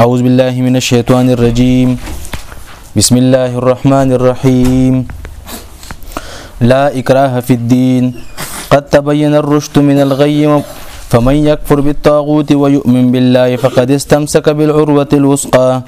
أعوذ بالله من الشيطان الرجيم بسم الله الرحمن الرحيم لا إكراه في الدين قد تبين الرشد من الغي فمن يكفر بالطاغوت ويؤمن بالله فقد استمسك بالعروة الوسقى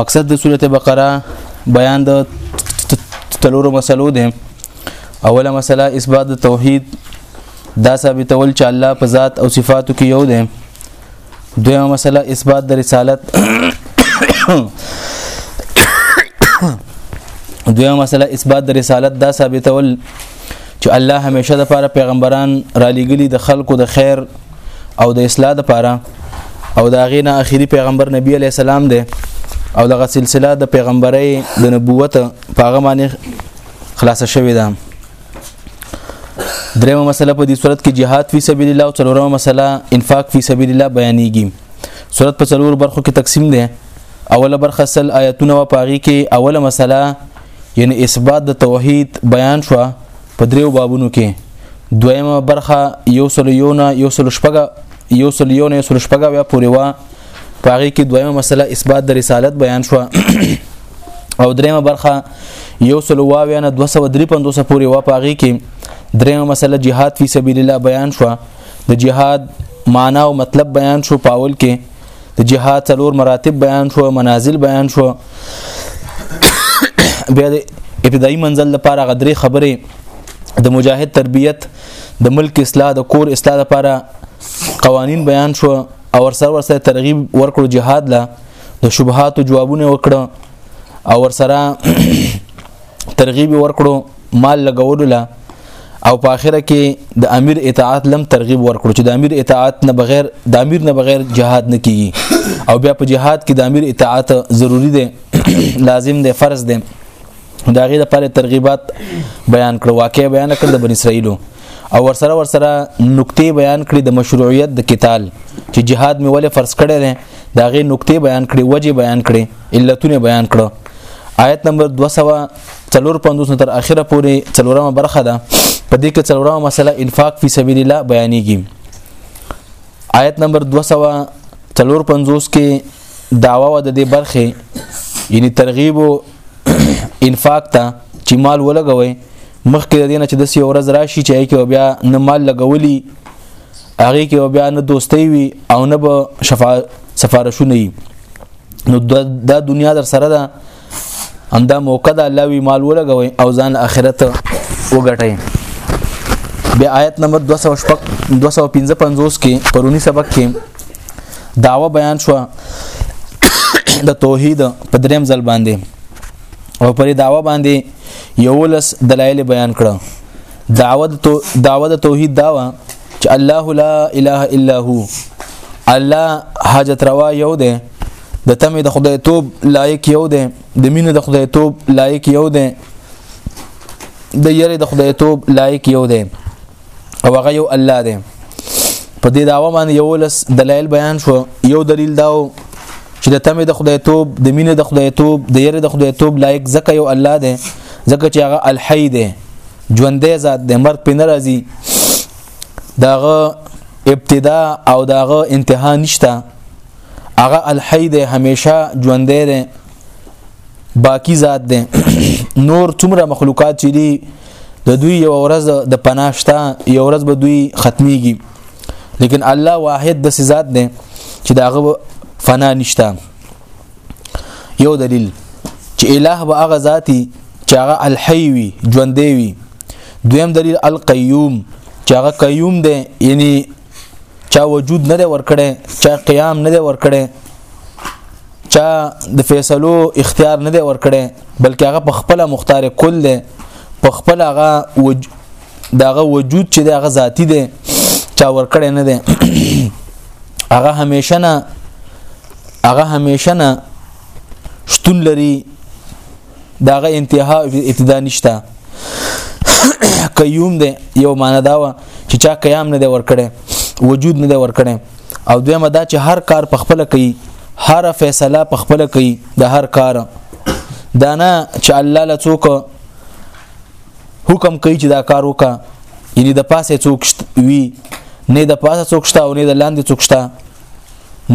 مقصد د سورته بقره بیان د تلورو مسلو دی اوله مسله اثبات د توحید دا ثابتول چې الله په ذات او صفاتو کې یو دی دویمه مسله اثبات د رسالت دویمه مسله اثبات د رسالت دا ثابتول چې الله همیشه د لپاره پیغمبران را لېګلي د خلکو د خیر او د اصلاح لپاره او دا غینه اخیری پیغمبر نبی علی السلام دی او دغه سلسله د پیغمبري د نبوت په هغه باندې خلاصه شوې ده دریمه مسله په دې صورت کې jihad فی سبیل الله او څلورمه مسله انفاق فی سبیل الله بیانېږي صورت په څلور برخو کې تقسیم ده اوله برخه سل آیاتونه او پاغي کې اوله مسله یعنی اثبات د توحید بیان شوه په دریو بابونو کې دویمه برخه یو سل یو نه یو سل شپږه یو سل یو نه یو سل شپږه بیا پورې وا په هغې کې دویمه مسله اثبات د رسالت بیان شوه او دریمه برخه یو سل واویا نه 253 پورې وا په هغې کې دریمه مسله جهاد فی سبیل الله بیان شوه د جهاد معنا او مطلب بیان شو پاول کې د جهاد څلور مراتب بیان شو منازل بیان شو بیا د ابتدایي منزل لپاره غدري خبره د مجاهد تربیت د ملک اصلاح د کور اصلاح لپاره قوانین بیان شو او ورسره ورسره ترغیب ورکړو جهاد لا د شبهات جوابونه وکړه او ورسره ترغیب ورکړو مال لګولو لا او په اخره کې د امیر اطاعت لم ترغیب ورکړو چې د امیر اطاعت نه بغیر د امیر نه بغیر جهاد نه کیږي او بیا په جهاد کې د امیر اطاعت ضروری دی لازم دی فرض دی دا غي د پر ترغیبات بیان کړو واقع بیان کړ د بن اسرائیلو او ورسره ورسره نقطې بیان کړې د مشروعیت د قتال چې جهاد مې ولې فرض کړی دی دا غي نقطې بیان کړې وجه بیان کړې علتونه بیان کړو آیت نمبر 200 څلور پندوس تر اخره پورې څلورمه برخه ده په دې کې څلورمه مسله انفاق فی سبیل الله بیانېږي آیت نمبر 250 کې داوا و د دې برخه یعنی ترغیب او انفاق ته چې مال ولګوي مخکې د دینه چې د سی ورځ راشي چې کې بیا نه مال لګولي هغه کې بیا نه دوستي وي او نه به شفا سفارشونه وي نو دا دنیا در سره ده همدا موقع د الله وی مال ولګوي او ځان اخرت وګټي بیا آیت نمبر 255 کې پرونی سبق کې داوا بیان شو د توحید په دریم ځل باندې او پرې داوا باندې یولس دلایل بیان کړه دعوت تو دعوت توحید داوا چې الله لا اله الا هو الله حاجت روا یو دی د تمه د خدای توب لایق یو دی د مینې د خدای توب لایق یو دی د یری د خدای توب لایق یو دی او هغه یو الله دی په دې داوا باندې یو لس دلایل بیان شو یو دلیل داو چې د تمه د خدای توب د مینې د خدای توب د یری د خدای توب لایق زکه یو الله دی زکه چې هغه الحی دی ژوندې ذات د مرګ په ناراضي داغه ابتدا او داغه انتها نشته هغه الحی دی همیشه ژوندې دی باقی ذات دی نور څومره مخلوقات چې دي د دوی یو ورځ د پناشته یو ورځ به دوی ختميږي لیکن الله واحد د ذات دی چې داغه فنا نشته یو دلیل چې الٰه به هغه ذاتی چې هغه الحی وي ژوندې وي دویم دلیل القیوم چې هغه قیوم دی یعنی چا وجود نه دی ورکړي چا قیام نه دی ورکړي چا د فیصلو اختیار نه دی ورکړي بلکې هغه په خپل مختار کل دی په خپل هغه داغه وجود چې داغه ذاتی دی چا ورکړی نه دی هغه همیشه نه هغه همیشه نه شتون لري داغه انتها ابتدا نشته قیوم دی یو معنی دا و چې چا قیام نه دی ورکړی وجود نه دی ورکړی او دویمه دا چې هر کار په خپل کوي هر فیصله په خپل کوي د هر کار دا نه چې الله لڅوک حکم کوي چې دا کار وکا یعنی د پاسه څوک وي نه د پاسه څوک شته او نه د لاندې څوک شته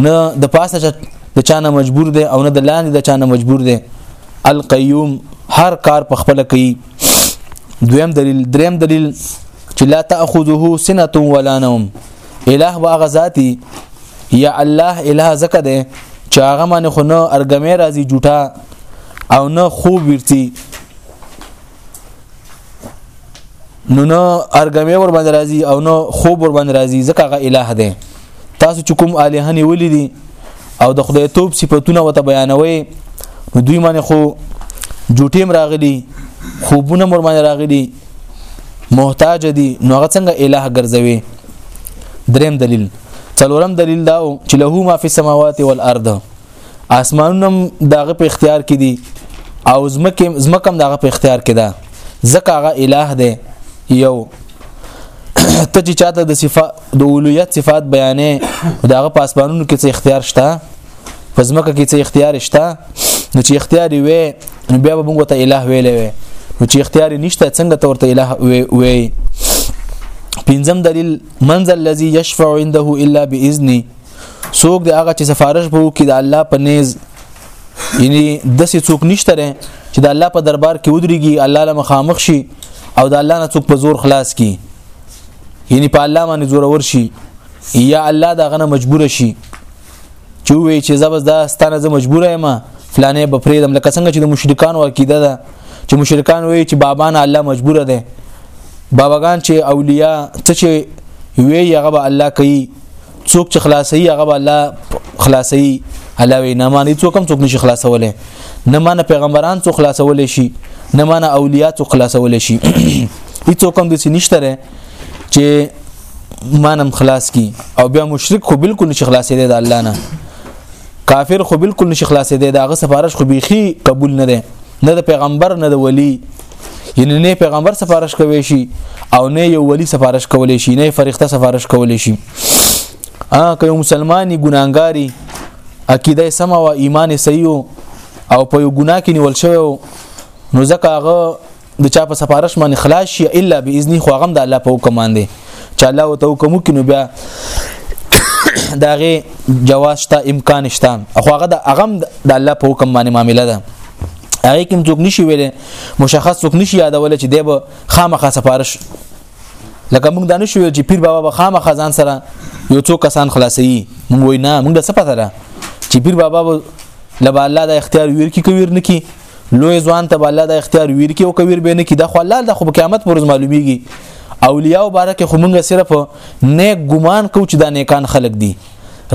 نه د پاسه د چانه مجبور دی او نه د لاندې د چانه مجبور دی القیوم هر کار په خپل کوي دویم دلیل دریم دلیل چې لا تاخذه سنه ولا نوم اله واغ ذاتی یا الله اله زکه ده چې هغه باندې خو نه ارګمې راځي جوټه او نه خوب ورتي نو نو ارګمه ور باندې راځي او نو خوب ور باندې راځي ځکه هغه الٰه دی تاسو چې کوم الٰه نه ولې دي او د خدای توپ صفاتونه وته بیانوي نو دوی باندې خو جوټیم راغلي خوبونه مر باندې راغلي محتاج دي نو هغه څنګه الٰه ګرځوي دریم دلیل څلورم دلیل دا چې له ما فی السماوات والارض اسمانونه داغه په اختیار کې دي او زمکه زمکه داغه په اختیار کې ده ځکه هغه الٰه دی یو ته چې چاته د صفات د اولویت صفات بیانې داغه په اسمانونو کې څه اختیار شته په زمکه کې څه اختیار شته نو چې اختیار وي نو بیا به موږ ته الٰه ویلې وي نو چې اختیار نشته څنګه تورته الٰه وي پنځم دلیل منزل الذي يشفع عنده الا باذنه څوک دی هغه چې سفارش به وکړي د الله په نیز یعنی د څه څوک نشته چې د الله په دربار کې ودرېږي الله له مخامخ شي او د الله نه څوک په زور خلاص کی یعنی په الله باندې زور ور شي یا الله دا غنه مجبور شي چې وی چې زبس دا ستانه زه مجبور یم فلانه به پرېدم لکه څنګه چې د مشرکانو عقیده ده چې مشرکان وی چې بابا نه الله مجبور ده باباګان چې اولیاء څه چې وی هغه به الله کوي څوک چې خلاصي هغه الله خلاصي علاوه نه معنی څوک هم څوک نشي خلاصولې نه معنی پیغمبران څوک خلاصولې شي نه معنی اولیاء څوک خلاصولې شي هیڅوک هم د سینشتره چې مانم خلاص کی او بیا مشرک خو بالکل نشي خلاصې دی د الله نه کافر خو بالکل نشي خلاصې دی دا غ سفارش خو بيخي قبول نه دی نه د پیغمبر نه د ولی یعنی نه پیغمبر سفارش کوي شي او نه یو ولی سفارش کولی شي نه فرښتہ سفارش کولی شي ا که یو مسلمانی ګناګاری عقیده سم او ایمان صحیح او په یو ګناه کې نیول شوی نو ځکه هغه د چا په سفارش باندې خلاص شي الا باذن خو هغه د الله په حکم باندې چې الله او تو کوم کینو بیا داغه جواز شته امکان شته خو هغه د اغم د الله په حکم باندې معاملې ده هغه کوم څوک نشي ویلې مشخص څوک نشي یادول چې دی به خامخا سفارش لکه موږ دانه شو چې پیر بابا به خامخا ځان سره یو څو کسان خلاصي موږ وینا موږ د څه پته ده چې پیر بابا به لبا الله د اختیار ویر کی کویر نکی لوی ځوان ته الله د اختیار ویر کې او کویر به نه کې د خو الله د خو قیامت پر معلومیږي اولیاء مبارک خو موږ صرف نیک ګمان کو چې دا نیکان خلق دي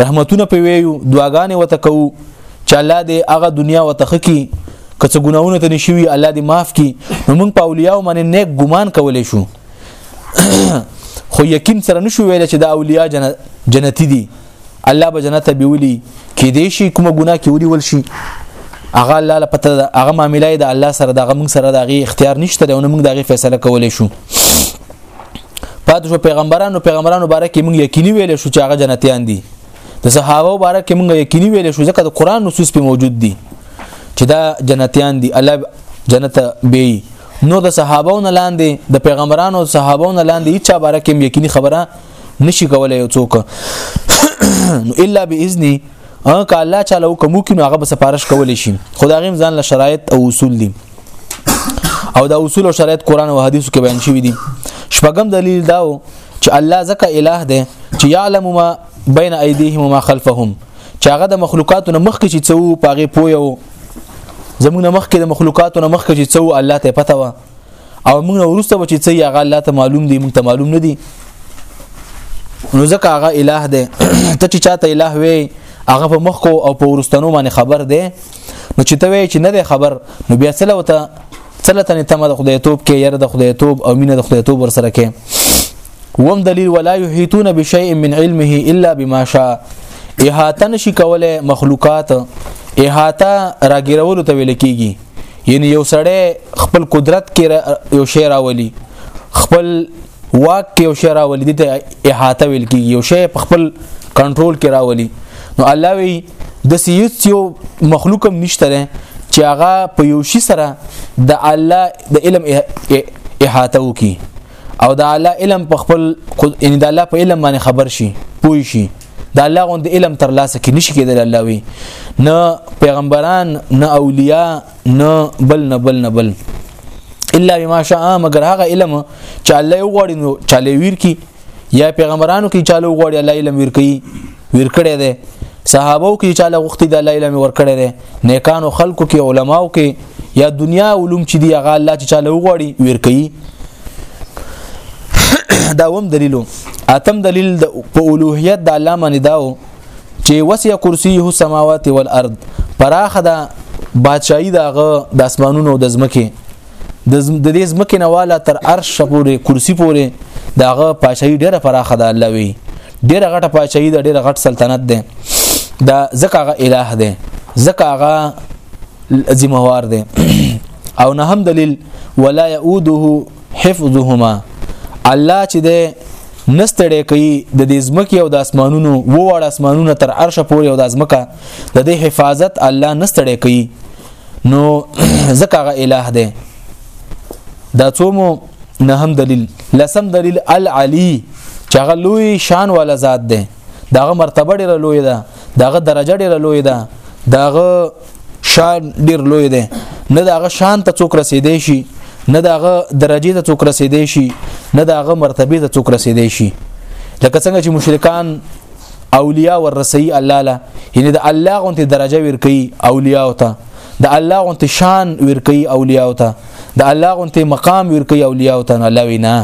رحمتونه په ویو دعاګانې وته کو چې الله دې هغه دنیا وتخکي که څه ګناونه ته نشوي الله دې معاف کړي نو موږ په اولیاء باندې نیک ګمان کولای شو خو یقین سره نشو ویل چې دا اولیاء جنتی دي الله به جنت به ولي کې دې شي کوم ګناه کې ولي ول شي هغه الله له پته هغه معاملې د الله سره دغه موږ سره دغه اختیار نشته او موږ دغه فیصله کولای شو پاتې شو پیغمبرانو پیغمبرانو باره کې موږ یقیني ویل شو چې هغه جنتیان دي د صحابه باره کې موږ یقیني ویل شو ځکه د قران نصوص په موجود دي چې دا جنتیان دي الله جنت به نو د صحابهونو لاندې د پیغمبرانو صحابهونو لاندې هیڅ باره کې یقیني خبره نشي کولای یو څوک نو الا باذنی ان که الله تعالی وکمو کې نو هغه به سفارش کول شي خدای غیم ځان له شرایط او اصول دي او دا اصول او شرایط قران او حدیثو کې بیان شوی دي شپږم دلیل داو چې الله زکه الٰه دی چې يعلم ما بین ایدیهم ما خلفهم چې هغه د مخلوقاتو نه مخکې چې څو پاغه پویو زمونږ مخکې د مخلوقاتو نه مخکې چې څو الله ته پته و او موږ ورسته به چې څه هغه الله ته معلوم دي موږ ته معلوم نه دي نو ځکه هغه الٰه دی ته چې چاته الٰه وي هغه په مخ کو او په ورستنو باندې خبر دی نو چې ته وی چې نه دی خبر نو بیا څه لوته څه لته نه تمه د خدای توپ کې ير د خدای توپ او مینه د خدای توپ ورسره کې وم دلیل ولا یحیتون بشیء من علمه الا بما شاء احاطه نشي کوله مخلوقات احاطه راګیرولو ته ویل کیږي یعنی یو سړی خپل قدرت کې یو شی راولي خپل واک کې یو شی راولي د احاطه ویل کې یو شی په خپل کنټرول کې راولي نو الله وی د سیوت یو مخلوقم نشته ده چې هغه په یو شی سره د الله د علم احاطه وکي او د الله علم په خپل ان د الله په علم باندې خبر شي پوي شي د الله غوند علم تر لاسه کې نشي کېدل الله وی نه پیغمبران نه اولیاء نه بل نه بل نه بل الا بما شاء مگر هغه علم چې الله یو غوړي نو چاله ویر کی یا پیغمبرانو کې چاله غوړي الله علم ویر کی ویر کړی دی صحابو کې چاله غوښتي د الله علم ور کړی دی نیکانو خلکو کې علماو کې یا دنیا علوم چې دی هغه الله چې چاله غوړي ویر کی دا وم دلیلو اتم دلیل د په اولوهیت د الله باندې داو چې وسع کرسیه السماوات والارض پراخه دا بادشاہي داغه د اسمانونو د زمکه د دې زمکه نه والا تر عرش پورې کرسی پورې داغه پادشاہي ډیره پراخه ده الله وی ډیره غټه پادشاہي ده ډیره غټ سلطنت ده دا زکه هغه الٰه ده زکه هغه ذمہ وار دی او نه هم دلیل ولا يعوده حفظهما الله چې ده نستړې کوي د دې ځمکې او د اسمانونو وو وړ اسمانونه تر عرش پورې او د ځمکه د دې حفاظت الله نستړې کوي نو ځکه هغه الٰه دی دا څومو نه هم دلیل لسم دلیل العلی چې هغه لوی شان والا ذات دی داغه مرتبه ډیره لوی ده داغه درجه ډیره لوی ده داغه شان ډیر لوی دی نه دا غ شان ته څوک رسیدې شي نه دا غ درجه ته څوک رسیدې شي نه دا غ مرتبه ته څوک رسیدې شي لکه څنګه چې مشرکان اولیاء ورسي الله له یعنی د الله غونته درجه ورکي اولیاء ته د الله غونته شان ورکي اولیاء ته د الله غونته مقام ورکي اولیاء ته نه لوي نه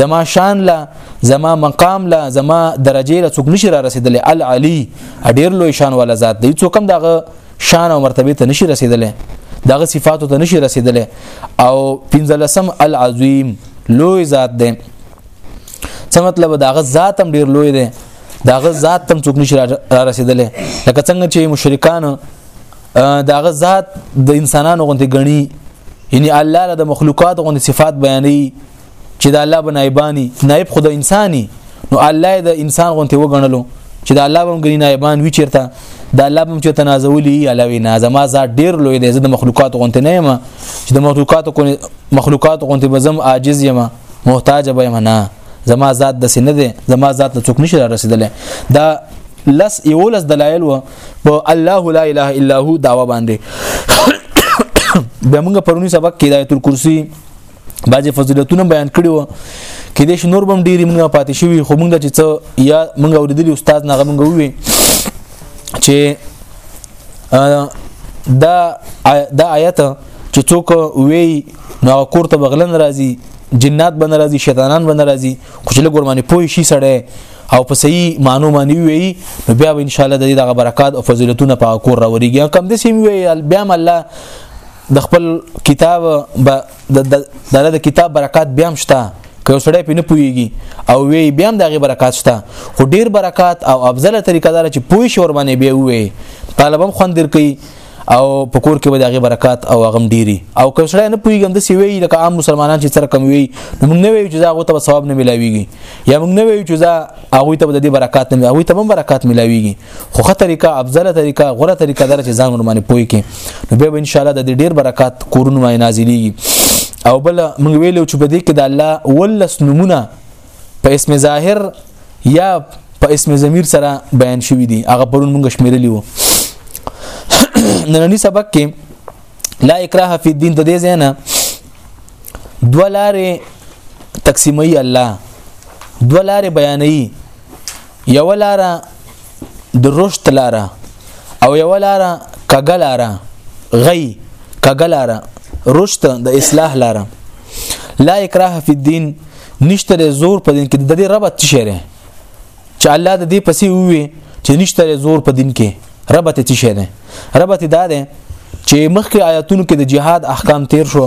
زما شان لا زما مقام لا زما درجه لا څوک نشي را رسیدلی العلی ډیر لوی شان ولا ذات دی څوک هم دغه شان او مرتبه ته نشي رسیدلی دغه صفاتو ته نشي رسیدلی او پنځلسم العظیم لوی ذات دی څه مطلب دغه ذات هم ډیر لوی دی دغه ذات تم څوک نشي را رسیدلی لکه څنګه چې مشرکان دغه ذات د انسانانو غونډه غني یعنی الله له مخلوقات غونډه صفات بیانې چې د الله بنایبانی نائب خود انساني نو الله د انسان غونته وګڼلو چې د الله بم غنی نائبان وی چیرته د الله بم چې تنازولی علاوه نه زما ذات ډیر لوی دی زه د مخلوقات غونته نه یم چې د مخلوقات کو مخلوقات غونته بزم عاجز یم محتاج به یم نه زما ذات د سینه دی زما ذات ته څوک نشي رسیدلی دا لس یولس دلایل و په الله لا اله الا هو داوا باندې به موږ پرونی سبق کې د آیت الکرسی بعضې فضیلتونه بیان کړي وو کې دې شنور بم ډېری موږ پاتې شوی خو موږ چې څه یا موږ اوریدلی استاد نه موږ وی چې دا دا آیت چې څوک وی نو کور ته بغلن راځي جنات بن راځي شیطانان بن راځي خو چې لګورمانه پوي شي سړی او په صحیح مانو باندې وی نو بیا ان شاء الله د دې دغه برکات او فضیلتونه په کور راوړيږي کم د سیم وی بیا الله د خپل کتاب به د د کتاب برکات بیا هم شته که سړی په نه پويږي او وی بیا هم دغه برکات شته خو ډیر برکات او افضل طریقه دار چې پوي شور باندې بیا وي طالبم خوند در کوي او په کور کې به دغه برکات او غم ډيري او که سړی نه پويګم د سی وی لکه عام مسلمانان چې سره کم وي موږ نه وی چې دا غو ته ثواب نه ملاويږي یا موږ نه وی چې دا هغه ته د برکات نه هغه ته برکات ملاويږي خو ښه طریقه افضل طریقه غوره طریقه ده چې ځان ورمانه پوي کې نو به ان شاء الله د ډیر برکات کورونه ما نازلېږي او بل موږ ویلو چې په دې کې د الله ولس نمونه په اسم ظاهر یا په اسم ضمیر سره بیان شوی دی هغه پرون موږ شمیرلی وو نننی سبق کې لا اکراه فی الدین د دې زینا دولاره تقسیمي الله دولاره بیانې یو لار د رشد لار او یو لار کګلاره غي کګلاره رشد د اصلاح لار لا اکراه فی الدین نشته زور په دین کې د دې ربط څه شری چې الله د دې پسې وي چې نشته زور په دین کې ربط څه شری ربط دا ده چې مخکې آیاتونو کې د جهاد احکام تیر شو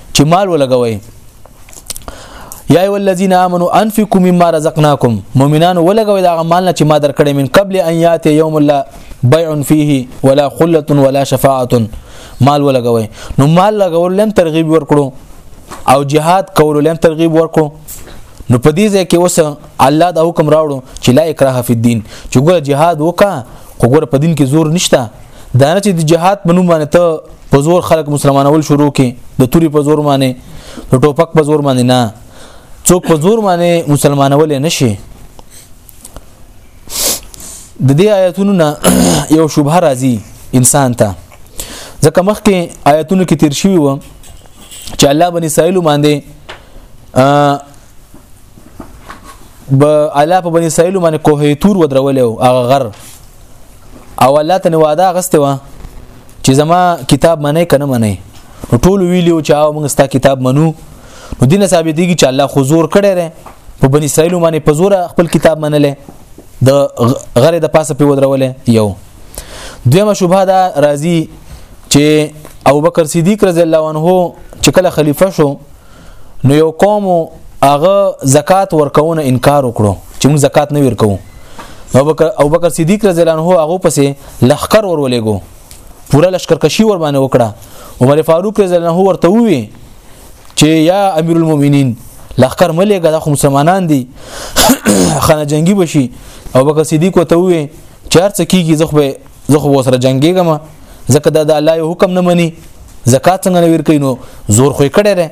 چې مال ولګوي یا ای الذین آمنو انفقوا مما رزقناکم مؤمنان ولګوي دا مال نه چې ما درکړې من قبل ان یات یوم الله بيع فيه ولا خله ولا شفاعه مال ولګوي نو مال لګول لم ترغیب ورکړو او جهاد کول لم ترغیب ورکړو نو په دې ځای کې اوس الله دا حکم راوړو چې لا اکراه فی الدین چې ګوره جهاد وکا خو ګوره په دین کې زور نشته دا نه چې د جهاد په نوم باندې ته په زور خلک مسلمانول شروع کې د توري په زور باندې د ټوپک په زور باندې نه څوک په زور باندې مسلمانول نه شي د دې آیاتونو نه یو شوبه راځي انسان ته ځکه مخکې آیاتونو کې تیر شوی و چې الله بني اسرائیل باندې به الله په بنی اسرائیل باندې کوه تور ودرولې او هغه غر او الله ته وعده غسته و چې زما کتاب منې کنه منې ټول ویلیو چې او موږ ستا کتاب منو نو دینه ثابت دي چې الله خو زور کړی دی په بنی اسرائیل باندې په زور خپل کتاب منلې د غره د پاسه په ودرولې یو دویمه شوبه دا راځي چې ابوبکر صدیق رضی الله عنه چې کله خلیفہ شو نو یو قوم هغه زکات ورکونه انکار وکړو چې موږ زکات نه ورکو او بکر او بکر صدیق رضی الله عنه هغه پسې لخر ورولېګو پوره لشکر کشي ور باندې وکړه عمر فاروق رضی الله عنه ورته وی چې یا امیر المؤمنین لخر ملګه د مسلمانان دي خانه جنگي بشي او بکر صدیق ته وی چې هر څه کیږي زه خو زه خو سره جنگيږم ځکه دا د الله یو حکم نه مني زکات څنګه نه ورکې نو زور خو کړی دی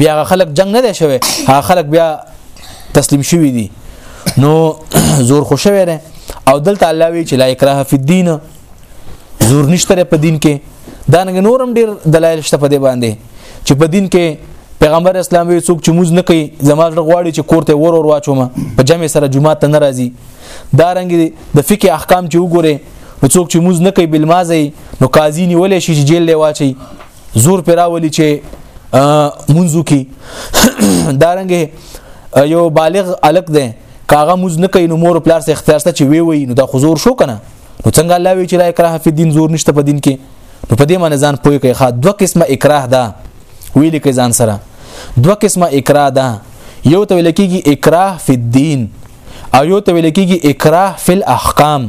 بیا هغه خلک جنگ نه دی شوی هغه خلک بیا تسلیم شوی دي نو زور خو شوی دی او دلته الله وی چې لا اکراه فی الدین زور نشته په دین کې دا نه نورم ډیر دلایل شته په دې باندې چې په دین کې پیغمبر اسلام وی څوک چې موز نه کوي زماج غواړي چې کورته ور ور واچوم په جمع سره جمعه ته ناراضي دا رنګ د فقه احکام چې وګوره نو څوک چې موز نه کوي بل مازي نو قاضي نیولې شي چې جیل لواچي زور پراولي چې منځو کې دا رنګ یو بالغ الک ده کاغه موز نه کوي نو مور پلار سره اختیار ته چې وی وی نو دا خزور شو کنه نو څنګه الله وی چې لا اکراه فی دین زور نشته په دین کې نو په دې معنی ځان پوي کوي خا دوه قسمه اکراه ده ویل کې ځان سره دوه قسمه اکراه ده یو ته ویل کېږي اکراه فی الدین او یو ته ویل کېږي اکراه فی الاحکام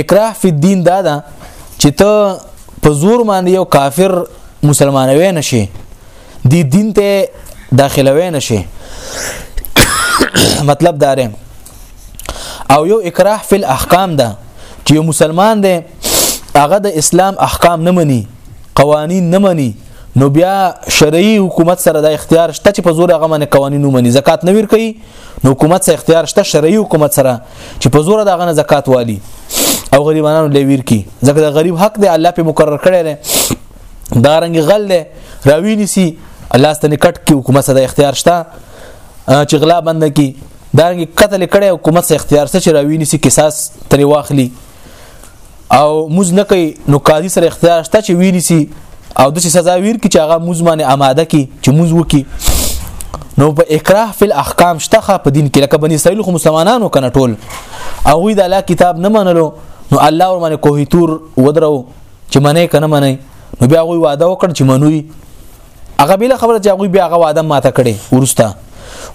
اکراه فی الدین دا ده چې ته په زور باندې یو کافر مسلمانوي نشي دی دین ته داخلوي نشي مطلب دا دی او یو اکراه فی الاحکام ده چې یو مسلمان دی هغه د اسلام احکام نه مني قوانین نه مني نو بیا شرعي حکومت سره د اختیار شته چې په زور هغه باندې قوانینو مني زکات نه ور کوي نو حکومت سره اختیار شته شرعي حکومت سره چې په زور دغه نه زکات والی او غریبانو لویر کی ځکه د غریب حق دی الله په مقرر کړی دی دا رنګ غل دی راوی نسی الله ستنه کټ کی حکومت سره اختیار شته چې غلا بند کی دا رنګ قتل کړي حکومت سره اختیار سره راوی نسی قصاص تری واخلی او موز نه کوي نو قاضي سره اختیار شته چې ویلی سي او د سزا ویر کی چې هغه موز باندې آماده کی چې موز وکي نو په اکراه فل احکام شته په دین کې لکه بنی اسرائیل خو مسلمانانو کنه ټول او وی د الله کتاب نه منلو نو الله ور باندې کوه تور ودرو چې منې کنه منې نو بیا وی وعده وکړ چې منوي هغه بل خبره چې هغه بیا هغه وعده ماته کړي ورسته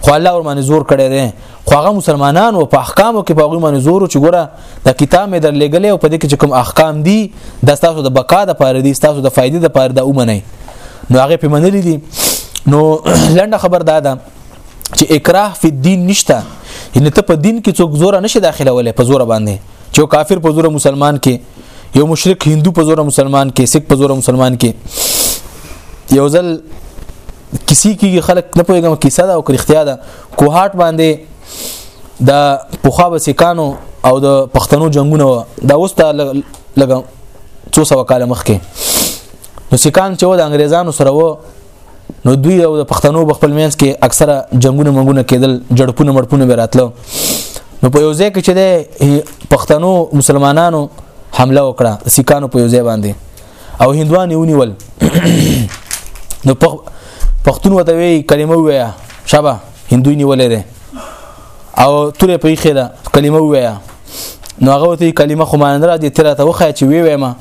خو الله ور باندې زور کړی دی خو هغه مسلمانان او په احکامو کې په هغه باندې زور چې ګوره د کتاب مې درلېګلې او په دې کې کوم احکام دي د تاسو د بقا د پاره دي تاسو د فائدې د پاره د اومنه نو هغه په منلې دي نو لنډه خبر دا ده چې اکراه فی الدین نشته ان ته په دین کې څوک زور نشي داخلولې په زور باندې چې کافر په زور مسلمان کې یو مشرک هندو په زور مسلمان کې سک په زور مسلمان کې یو ځل کسی کې خلک نه پوهیږم کیسه ده او کرختیا ده کوهاټ باندې د پوخا بسکانو او د پښتنو جنگونه و دا اوس ته لګ څو سو کال مخکې نو سکان چې و د انګريزانو سره و نو دوی او د پښتنو په خپل مینس کې اکثره جنگونه منګونه کېدل جړپونه مړپونه به راتلو نو په یو ځای کې چې د پښتنو مسلمانانو حمله وکړه سکانو په یو ځای باندې او هندوان یې ونیول نو پښتون وته وی کلمه ویا شابه هندو نیولې ده او تورې پرې خېده کلمه ویا نو هغه ته کلمه خو مان نه را دي تر ته وخه چې وی وې ما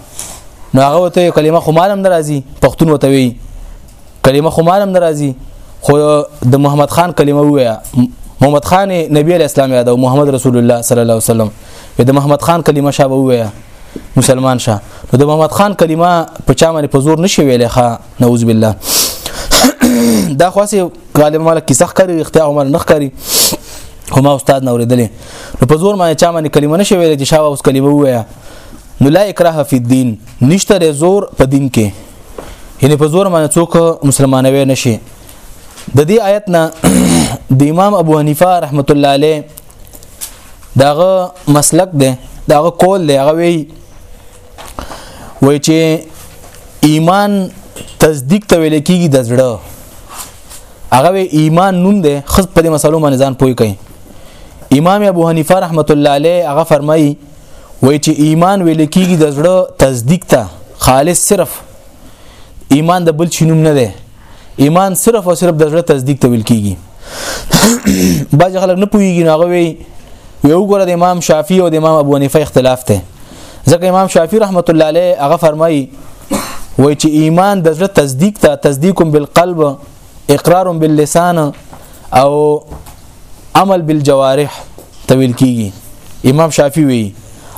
نو هغه وته یو کلمه خو مالم ناراضي پښتون وته وی کلمه خو مالم ناراضي خو د محمد خان کلمه وایا محمد خان نبی علی اسلام یاد او محمد رسول الله صلی الله علیه وسلم د محمد خان کلمه شابه وایا مسلمان شه نو د محمد خان کلمه په چا باندې په زور نشي ویلې ښا نعوذ بالله دا خاصه غالب مال کیسه ښکاری اختیار عمر نه ښکاری هما استاد نو ردلې نو په زور باندې چا باندې کلمه نشي ویلې چې شابه اوس کلمه وایا نو لا اکراه فی الدین نشته زور په دین کې یعنی په زور باندې څوک مسلمانوي نشي د دې آیت نه د امام ابو حنیفه رحمت الله علیه داغه مسلک دی داغه کول دی هغه وی وای چې ایمان تصدیق ته ویل کیږي د زړه هغه ایمان نوم دی خص په دې مسلو باندې ځان پوي کوي امام ابو حنیفه رحمت الله علیه هغه فرمایي وای چې ایمان ویل کېږي د زړه تصدیق ته خالص صرف ایمان د بل چینوم نه دی ایمان صرف او صرف د زړه تصدیق ته ویل کېږي باج خلک نه پوهیږي هغه وی یو ګره د امام شافعي او د امام ابو حنیفه اختلاف ته ځکه امام شافعي رحمت الله علیه هغه فرمایي وای چې ایمان د زړه تصدیق ته تصدیق بالقلب اقرار باللسان او عمل بالجوارح تویل کیږي امام شافعي وی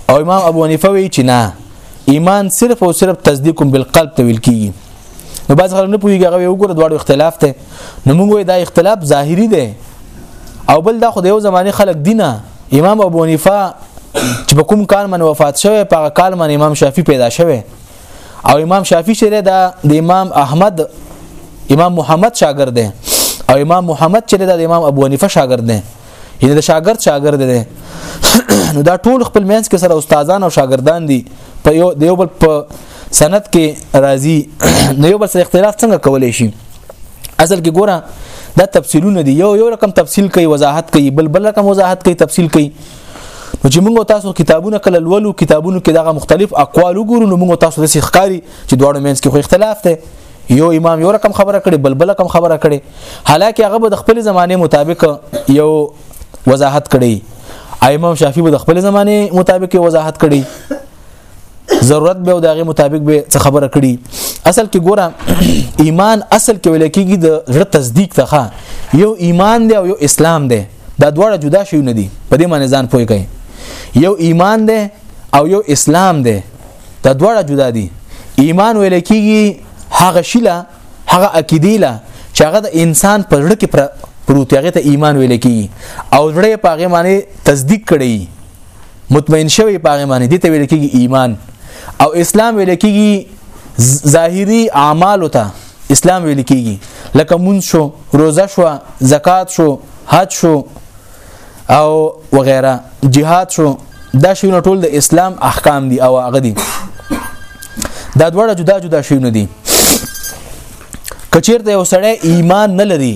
او امام ابو حنیفه وی چې نه ایمان صرف او صرف تصدیق بالقلب تویل کیږي نو بعض خلک نه پوهیږي هغه وګوره دواړو اختلاف ته نو موږ دا اختلاف ظاهری دی او بل دا خو د یو زمانه خلک دینه امام ابو حنیفه چې په کوم کال من وفات شوه په کال من امام شافعي پیدا شوه او امام شافعي چې دا د امام احمد امام محمد شاګرد دی او امام محمد چې دا د امام ابو حنیفه شاګرد دی یعنی د شاګرد شاګرد دی نو دا ټول خپل مینس کې سره استادان او شاګردان دي په یو د یو بل په سند کې راځي نو یو بل سره اختلاف څنګه کولای شي اصل کې ګوره دا تفصیلونه دي یو یو رقم تفصیل کوي وضاحت کوي بل بل رقم وضاحت کوي تفصیل کوي نو چې موږ تاسو کتابونه کله لولو کتابونو کې دغه مختلف اقوال وګورو نو موږ تاسو د سیخکاری چې دواړو مینس کې خو اختلاف دی یو امام یو رقم خبره کړي بل بل رقم خبره کړي حالکه هغه به د خپل زمانه مطابق یو وضاحت کړي امام شافعي به د خپل زمانه مطابق وضاحت کړي ضرورت به او دغه مطابق به څه خبره کړي اصل کې ګوره ایمان اصل کې ویل کېږي د زړه تصدیق ته یو ایمان دی او یو اسلام دی دا دواړه جدا شي نه دي په دې معنی ځان پوي کوي یو ایمان دی او یو اسلام دی دا دواړه جدا دي ایمان ویل کېږي هغه شیله هغه عقیده له چې هغه د انسان په زړه کې پروت هغه ته ایمان ویل کېږي او زړه په هغه معنی تصدیق کړي مطمئن شوی په هغه معنی دي ته ویل کېږي ایمان او اسلام ویل کېږي ظاهري اعمال ته اسلام ویل کېږي لکه مونږ شو روزه شو زکات شو حج شو او وغیرہ جهاد شو دا شیونه ټول د اسلام احکام دي او هغه دي دا دواړه جدا جدا شیونه دي کچیر ته یو سړی ایمان نه لري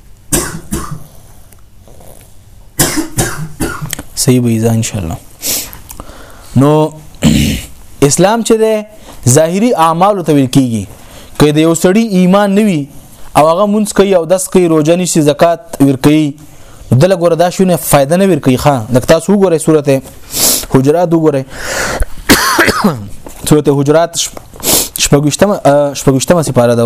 صحیح به ځان ان شاء الله نو اسلام چې ده ظاهری اعمال ته ویل کیږي که د یو سړی ایمان نوي او هغه مونږ کوي او داس کوي روزه نشي زکات ور کوي دله ګوره دا شونه فائدہ نه ور کوي ښا د تاسو وګوره سورته حجرات وګوره سورته حجرات شپږشتمه شپږشتمه سپاره ده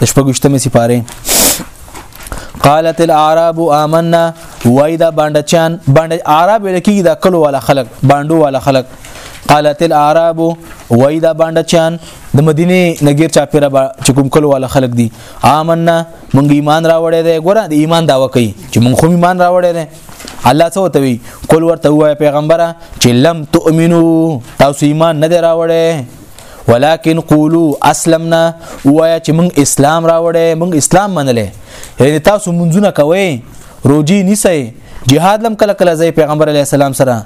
د شپږشتمې سپاره قالت الاعراب آمنا وای دا باندې چان باندې عرب لکه دا کلو والا خلق باندو والا خلق قالت الاعراب وای دا باندې چان د مدینه نګیر چاپیره با چې کوم کلو والا خلق دي آمنا مونږ ایمان راوړې ده ګوره د ایمان داوا کوي چې مونږ خو ایمان راوړې ده الله څه وته وی کول ورته وای پیغمبره چې لم تؤمنو تاسو ایمان نه دراوړې ولكن قولوا اسلمنا وایا چې موږ اسلام راوړې موږ اسلام منلې یعنی تاسو منځونه کوي روجي نیسئ جهاد لم کله کله زي پیغمبر علی السلام سره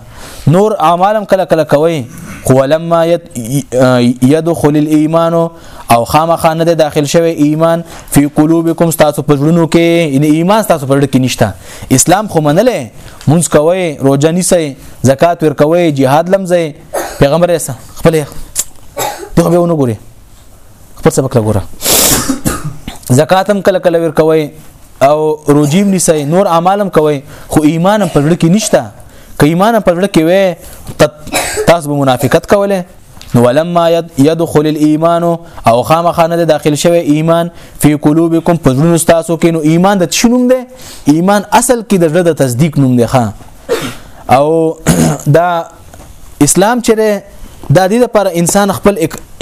نور اعمالم کله کله کوي ولما يدخل الايمان او خامخا نه داخل شوی ایمان فی قلوبکم تاسو پزړونو کې ان ایمان تاسو پرړ کې نشته اسلام خو منلې مونږ کوي روزه نیسي زکات ور کوي jihad لمزي پیغمبر یې خپل دوه به ونه ګوري خپل سبق لګوره زکات هم کله کله ور کوي او روجیم نسای نور اعمالم کوي خو ایمان هم پرړ کې نشته که ایمان هم پرړ کې وې تاسو به منافقت کوله ولما يدخل الايمان او خامخانه د داخل شوی ایمان فی قلوبکم پزړونو تاسو کې نو ایمان د شنوم دی ایمان اصل کې د تصدیق نوم دی ښا او دا اسلام چې ده د دې لپاره انسان خپل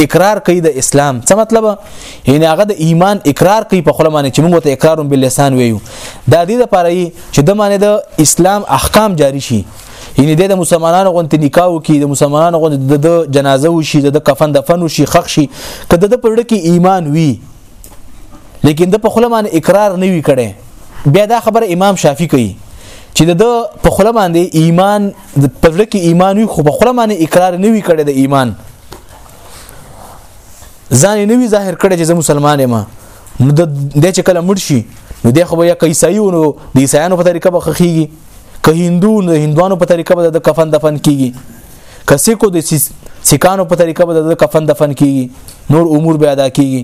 اقرار کوي د اسلام څه مطلب یعنی هغه د ایمان اقرار کوي په خپل معنی چې موږ ته اقرار بل لسان ویو د دې لپاره چې د معنی د اسلام احکام جاری شي یعنی د مسلمانانو غونته نکاح وکي د مسلمانانو غونته د جنازه وشي د کفن دفن وشي خخ شي کله د پرړه کې ایمان وي لیکن د په خپل معنی اقرار نه وی کړي بیا دا خبره امام شافعي کوي چې د په خپل باندې ایمان د پزړه کې ایمان وي خو په خپل معنی اقرار نه وی کړی د ایمان ځان نه وی ظاهر کړی چې زه مسلمان یم نو د چې کله مړ شي نو د خو یا کیسایي نو د عیسایانو په طریقه به خخیږي که هندو نو هندوانو په طریقه به د کفن دفن کیږي که سکو د سکانو په طریقه به د کفن دفن کیږي نور امور به ادا کیږي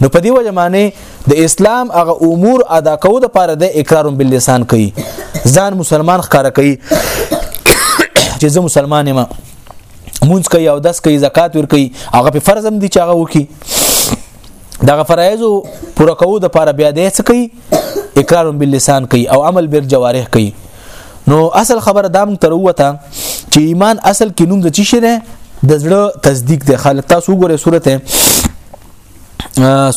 نو په دې وجه معنی د اسلام هغه امور ادا کوو د پاره د اقرار باللسان کوي ځان مسلمان ښکاره کوي چې زه مسلمان یم مونږ کوي او داس کوي زکات ور کوي هغه په فرض هم دي چې هغه وکي دغه فرایض پوره کوو د پاره بیا د څه کوي اقرار باللسان کوي او عمل بیر جوارح کوي نو اصل خبره دا مونږ تر وته چې ایمان اصل کې نوم د چی شره د زړه تصدیق د خلک تاسو وګورئ سورته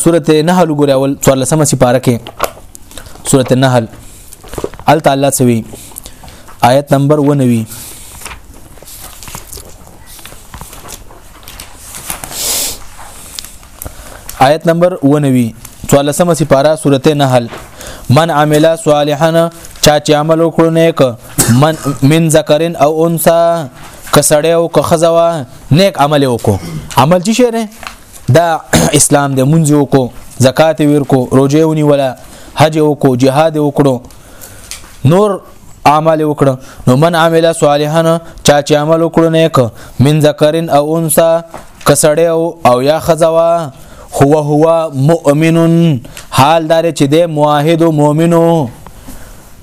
سورته نحل وګورئ اول 14 سپاره کې سورته نحل ال تعالی سوي آیت نمبر 19 آیت نمبر 19 14 سپاره سورته نحل من عمل صالحا چا چې عمل وکړو نیک من من ذکرن او انثى کسړې او کخزوا نیک عمل وکړو عمل چې شهره دا اسلام د منځ وکړو زکات ورکو روزه ونیوله حج وکړو جهاد وکړو نور عمل وکړو نو من عمل صالحا چا چې عمل وکړو نیک من ذکرن او انثى کسړی او یا خزوا هو هو مؤمن حال دار چې د موحد او مؤمنو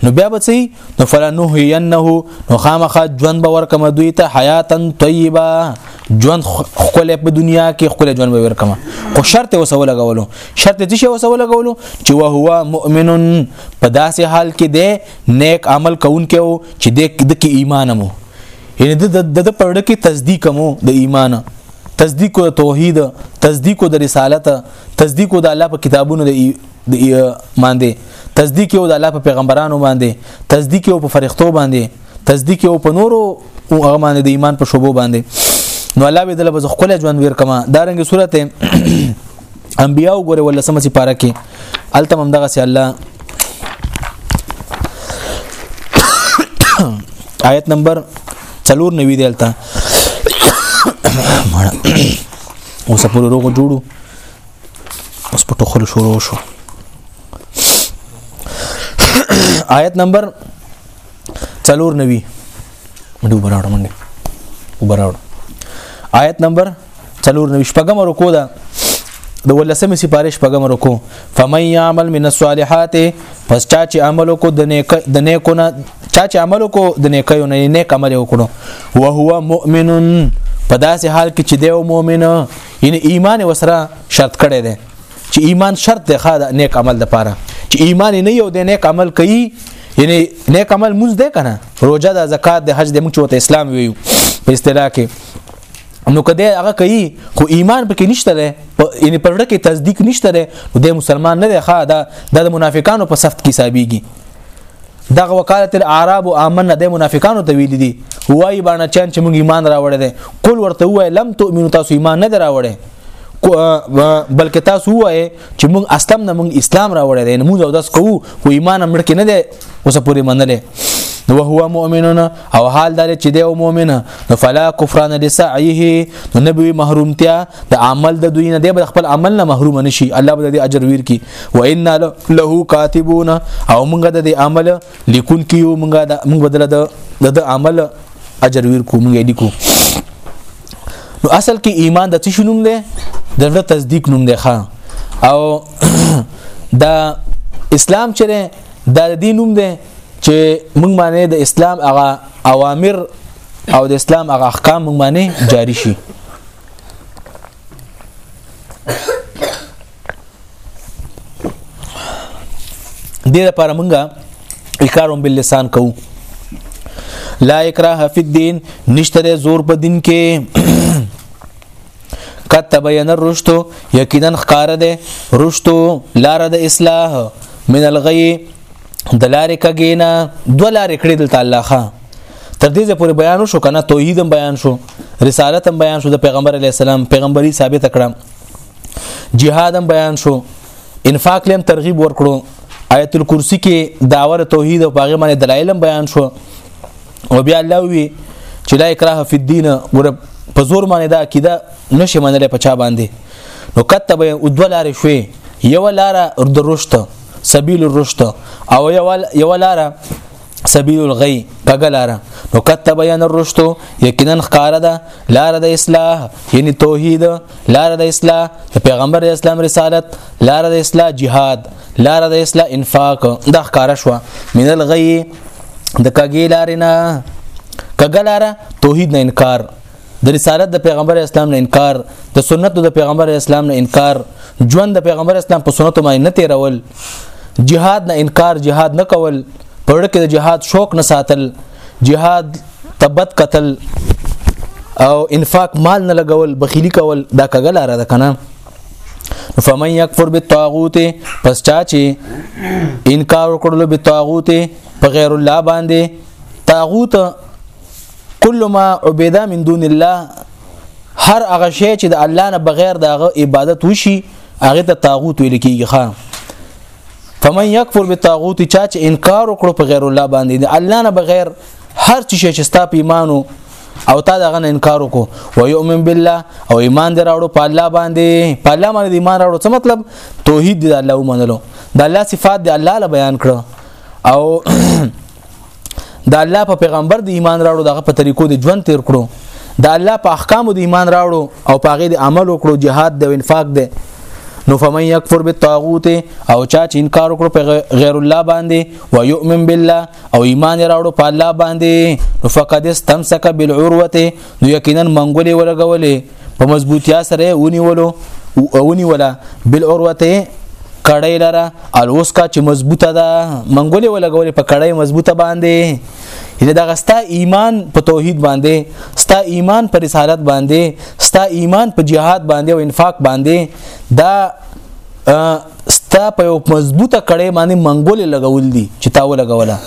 نو بیا به سي نو فلنحینه نو خامخه ژوند به ورکم دوی ته حیاتن طیبه ژوند خپل په دنیا کې خپل ژوند به ورکم خو شرط اوس ولګولو شرط دې شی اوس ولګولو چې وهو مؤمن په داسې حال کې دی نیک عمل کوونکی او چې د کې ایمان مو یعنی د د پرړه کې تصدیق مو د ایمان تصدیق او توحید تصدیق د رسالت تصدیق د الله په کتابونو د باندې تصدیق یو د الله په پیغمبرانو باندې تصدیق یو په فرښتو باندې تصدیق یو په نورو او هغه باندې د ایمان په شوبو باندې نو الله به دله بز خپل ژوند ور کما دا رنګ صورت انبیاء وګوره ولا سم سي پاره کې التم هم دغه سي الله آیت نمبر 4 نوي دی الته اوس په روغ جوړو اوس په ټوخل شروع شو آیت نمبر 4 نوي مډو براړه منډه وبراړه آیت نمبر 4 نوي شپږم رکو ده د ولسمې سپاره شپږم رکو فمن يعمل من الصالحات پس چا چې عمل کو د نیک د نیکو نه چا چې عمل کو د نیکو نه نیک عمل وکړو او هو مؤمنون په داسې حال کې چې دی مؤمن یعنی ایمان وسره شرط کړی دی چې ایمان شرط دی خا د نیک عمل د پاره چې ایمان نه یو د نیک عمل کوي یعنی نیک عمل موږ دی کنه روزه د زکات د حج د موږ ته اسلام ویو په اصطلاح کې نو کده هغه کوي خو ایمان پکې نشته ده یعنی پر ورکه تصدیق نشته ده د مسلمان نه دی خا د منافقانو په صف کې حسابيږي دغه وکالت الاعراب امنه د منافقانو ته ویل دي وای باندې چان چې موږ ایمان راوړی دي قل ورته وای لم تؤمنو تاسو ایمان نه راوړی بلکې تاسو وای چې موږ اسلام نه موږ اسلام راوړی دي موږ او داس کوو خو ایمان موږ کې نه دی اوس پورې منلې نو هو مؤمنون او حال دار چې دی مؤمن نو فلا کفران لسعيه نو نبوي محرومتیا د عمل د دوی نه دی خپل عمل نه محروم نشي الله به د اجر ویر کی و ان له کاتبون او موږ د دې عمل لیکون کیو موږ د موږ بدل د د عمل اجر ویر کو موږ لیکو نو اصل کې ایمان د څه شنوم دی د زړه تصدیق نوم دی ښا او دا اسلام چې دا د دین نوم دی چې موږ باندې د اسلام هغه اوامر او د اسلام هغه احکام موږ باندې جاری شي دې لپاره مونږه اقرارم باللسان کوو لا اکراه فی الدین نشتره زور په دین کې قد تبین الرشد یقینا خکار ده رشد لار د اصلاح من الغی د لارې کګینا دوه لارې کړې دلته الله ښا تر دې پورې بیان شو کنه توحید هم بیان شو رسالت هم بیان شو د پیغمبر علی السلام پیغمبري ثابت کړم جهاد هم بیان شو انفاق لم ترغیب ورکړو آیت الکرسی کې داور توحید او باغ باندې دلایل بیان شو او بیا الله وی چې لا اکراه فی الدین ګور په زور باندې دا عقیده نشه منلې په چا باندې نو کتب او دولار شوي یو لار د رشد سبیل الرشد او یو یو لار سبیل الغی کګه لار نو کته بیان الرشد یقینا خکار ده لار د اصلاح یعنی توحید لار د اصلاح پیغمبر اسلام رسالت لار د اصلاح جهاد لار د اصلاح انفاق د خکار شو من الغی د کګی لار نه کګه لار توحید نه انکار د رسالت د پیغمبر اسلام نه انکار د سنت د پیغمبر اسلام نه انکار ژوند د پیغمبر اسلام په سنت باندې نه تیرول جهاد نه انکار جهاد نه کول په وړ کې د جهاد شوق نه ساتل جهاد تبت قتل او انفاق مال نه لګول بخیلی کول دا کګل را ده کنه فمن یکفر بالطاغوت پس چا چې انکار وکړلو بالطاغوت په غیر الله باندې طاغوت کله ما عبیدا من دون الله هر هغه شی چې د الله نه بغیر د هغه عبادت وشي هغه ته طاغوت ویل کیږي خان فمن یکفر بالطاغوت چا چې انکار وکړو په غیر الله باندې د الله نه بغیر هر څه شي چې ستا په ایمانو او تا دغه نه انکار وکړو و یؤمن بالله او ایمان دراوړو په الله باندې په الله باندې ایمان راوړو څه مطلب توحید د الله ومنلو د الله صفات د الله له بیان کړو او د الله په پیغمبر د ایمان راوړو دغه په طریقو د ژوند تیر کړو د الله په احکامو د ایمان راوړو او په هغه د عمل وکړو جهاد د انفاق دی نو فمن یکفر بالطاغوت او چا چې انکار وکړو په غیر الله باندې و یؤمن بالله او ایمان راوړو په الله باندې نو فقد استمسک بالعروه نو یقینا منګولې ولګولې په مضبوطیا سره ونیولو ونیوله بالعروته کړی لره الوسکا چې مضبوطه ده منګولې ولګولې په کړی مضبوطه باندې یعنی دا غستا ایمان په توحید باندې ستا ایمان په رسالت باندې ستا ایمان په جهاد باندې او انفاق باندې دا ستا په یو مضبوطه کړی باندې منګولې لګول دي چې تاو لګوله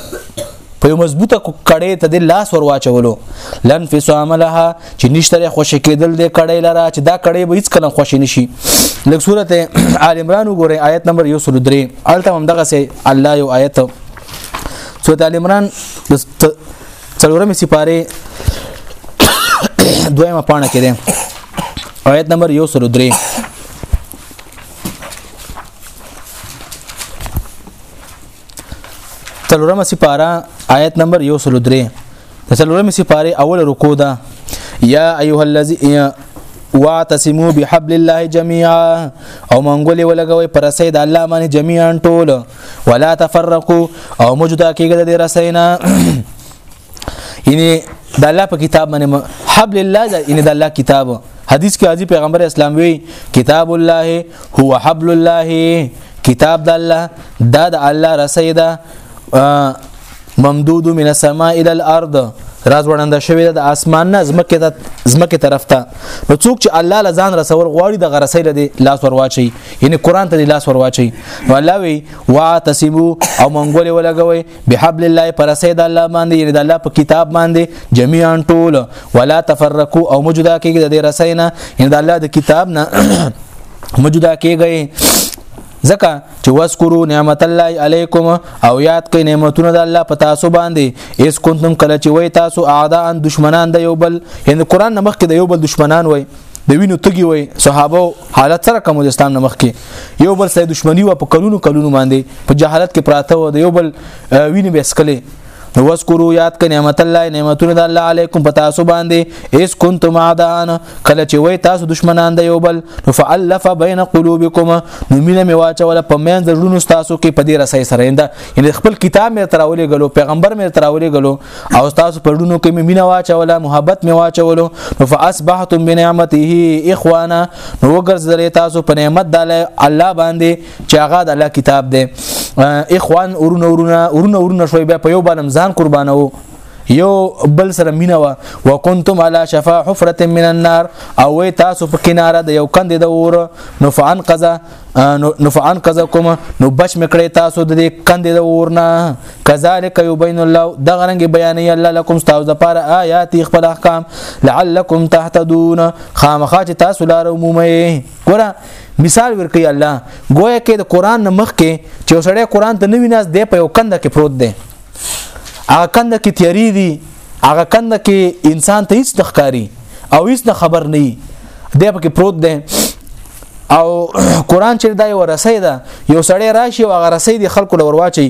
په یو مضبوطه کړې ته د لاس ور واچولو لن فی ساملها چې نشتره خوشی کېدل د کړې لره چې دا کړې به هیڅ کله خوشی نشي لکه سورته آل عمران وګوره آیت نمبر 103 الته هم دغه سي الله یو آیت سورته آل عمران د څلورمې سپاره دویمه پاڼه کې ده آیت نمبر 103 Thank you. تلورمه سپاره آیت نمبر 103 د تلورمه سپاره اوله رکو ده یا ایها الذی واعتصموا بحبل الله جميعا او منګولې ولګوي پر سید الله باندې جميعا ټول ولا تفرقوا او مجدا کېږي د رسینا یعنی د الله په کتاب باندې حبل الله یعنی د الله کتاب حدیث کې حاجی پیغمبر اسلام وی کتاب الله هو حبل الله کتاب د الله دا د الله رسي ده ممدود من السماء الى الارض راز وړاندې شوی د اسمان نه زمکه ته زمکه طرف ته نو څوک چې الله لزان رسول غواړي د غرسې لدی لاس ورواچي یعنی قران ته لاس ورواچي نو الله وی واعتصمو او منګول ولګوي بحبل الله پر سید الله باندې یعنی د الله په کتاب باندې جميعا ټول ولا تفرقوا او مجدا کېږي د رسینا یعنی د الله د کتاب نه مجدا کېږي ځکه چې واسکرو نعمت الله علیکم او یاد کړئ نعمتونه د الله په تاسو باندې اس کنتم کله چې وای تاسو اعداء دشمنان د یو بل هند قران نمخ کې د یو بل دشمنان وای د وینو تګي وای صحابه حالت سره کوم د اسلام نمخ کې یو بل سره دښمنی و په کلونو کلونو باندې په جهالت کې پراته و د یو بل ویني بیسکلې نو وذکرو یاد ک نعمت الله نعمتونه د الله علیکم په تاسو باندې اس کنتم عادان کله چې وای تاسو دشمنان د یو بل نو فالف بین قلوبکم نو مینه می واچول په مین د ژوند تاسو کې په دې رسای سره انده یعنی خپل کتاب می تراولې غلو پیغمبر می تراولې غلو او تاسو په ژوند کې می مینه واچول محبت می واچول نو فاصبحتم بنعمته اخوانا نو وګرځل تاسو په نعمت د الله باندې چې هغه د الله کتاب دی اخوان ورونه ورونه ورونه ورونه شوي بیا په یو باندې ځان قربانو یو بل سره مینا وا وکنتم علی شفا حفره من النار او وی تاسو په کناره د یو کند د اور نو فان قزا نو فان قزا کوم نو بچ مکړی تاسو د کند د اور نه کذالک یبین الله د غرنګ بیان الله لكم تاسو د پاره آیات خپل احکام لعلکم تهتدون خامخات تاسو لار عمومي ګوره مثال ورکړي الله گویا کې د قران نه مخ کې چې وسړی قران ته نوی ناس دی په یو کند کې پروت دی هغه کند کې تیاری دی هغه کند کې انسان ته هیڅ تخکاری او هیڅ نه خبر نه دی دی په کې پروت دی او قران چې دای ورسې ده یو سړی راشي او هغه رسې دی خلکو لور واچي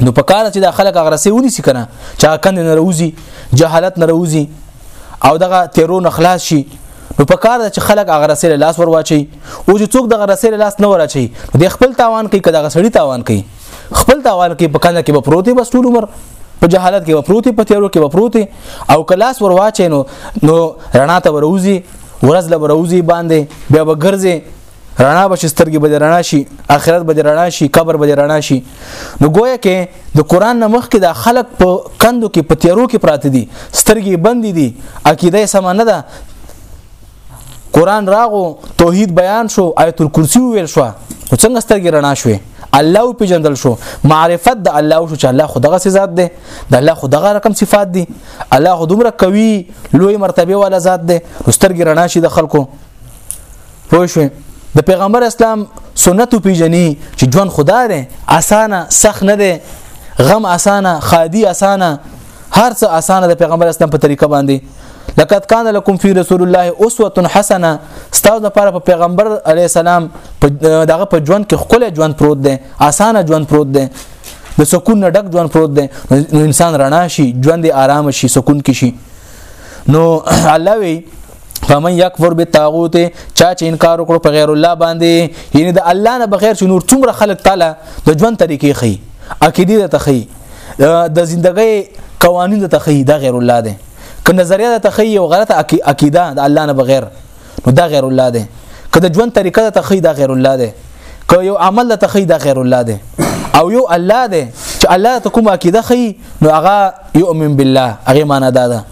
نو په کار چې د خلک هغه رسې ونی سي کنه چا کند نه روزي جهالت نه روزي او دغه تیرو نه خلاص شي نو په کار ده چې خلک هغه رسې لاس ور واچي او چې څوک دغه رسې لاس نه ور اچي د خپل تاوان کوي کله هغه سړی تاوان کوي خپل تاوان کوي په کنده کې به پروت بس ټول عمر په جهالت کې به پروت په تیرو کې به پروت او کلاس ور واچي نو نو رڼا ته وروزي ورځ له وروزي باندې بیا به ګرځي رڼا به سترګې به رڼا شي اخرت به رڼا شي قبر به رڼا شي نو گویا کې د قران نه مخکې د خلق په کندو کې په تیارو کې پراته دي سترګې بندې دي عقیده یې سم نه ده قران راغو توحید بیان شو آیت الکرسی ویل شو نو څنګه سترګې رڼا شوې الله په جندل شو معرفت د الله شو چې الله خدغه ذات دی د الله خدغه رقم صفات دي الله خو دومره کوي لوی مرتبه والا ذات دی سترګې رڼا شي د خلکو پوه شو د پیغمبر اسلام سنت پیژنې چې ژوند خدا دی اسانه سخت نه دی غم اسانه خادي اسانه هر څه اسانه د پیغمبر اسلام په طریقه باندې لقد كان لكم في رسول الله اسوه حسنه ستاسو لپاره په پیغمبر علی السلام دغه په ژوند کې خپل ژوند پروت دی اسانه ژوند پروت دی د سکون نه ډک ژوند پروت دی نو انسان رڼا شي ژوند آرام شي سکون کې شي نو الله وی فمن یکفر بالطاغوت چا چې انکار وکړو په غیر الله باندې یعنی د الله نه بغیر چې نور څومره خلق تعالی د ژوند طریقې خي عقیده د تخي د زندګۍ قوانین د تخي د غیر الله ده که نظریه د تخي او غلطه عقیده د الله نه بغیر نو دا غیر الله ده که د ژوند طریقه د تخي دا غیر الله ده که یو عمل د تخي دا غیر الله ده او یو الله ده چې الله ته کوم عقیده خي نو هغه یؤمن بالله هغه معنا دا ده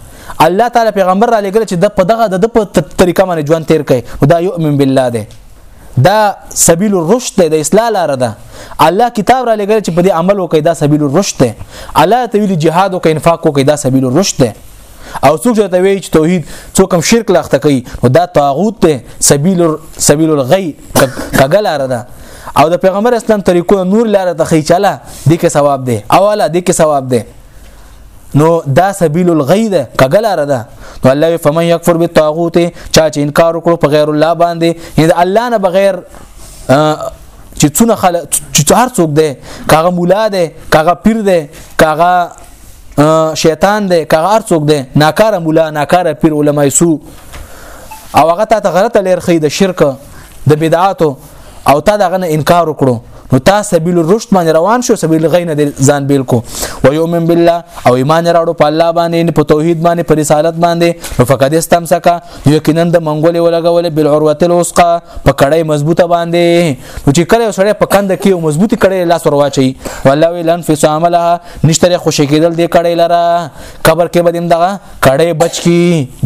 الله تعالی پیغمبر را لګل چې د په دغه د په طریقه باندې ژوند تیر کړي دا یؤمن بالله دی دا سبیل الرشد دی د اصلاح لار ده الله کتاب را لګل چې په دې عمل وکړي دا سبیل الرشد دی الله ته ویلي jihad او انفاق وکړي دا سبیل الرشد دی او څوک چې ته وی چې توحید څوک هم شرک لاخته کوي نو دا طاغوت ته سبیل سبیل الغی کګل لار ده او د پیغمبر اسلام طریقو نور لار ته خي چاله دې کې ثواب دی اوله دې کې ثواب دی نو دا سبیل الغی ده کګلاره ده نو الله فمن یکفر بالطاغوت چا چې انکار وکړو په غیر الله باندې یعنی الله نه بغیر چې څونه خلک چې هر څوک دی کاغه مولا دی کاغه پیر دی کاغه شیطان دی کاغه هر څوک دی ناکاره مولا ناکاره پیر علماي سو او هغه ته غلطه لرخي د شرک د بدعاتو او تا دغه نه انکار وکړو نو تا سبیل الرشد باندې روان شو سبیل غی نه ځان بیل کو و یومن بالله او ایمان راړو په الله باندې په توحید باندې په رسالت باندې نو فقد استمسکا یقینا د منګولې ولګولې بل عروه الوسقا په کړه مضبوطه باندې نو چې کله سره په کند کې او مضبوطی کړه لاس ورواچي والله ولن فی عملها نشتره خوشی کېدل دې کړه لره قبر کې بدیم دغه کړه بچ کی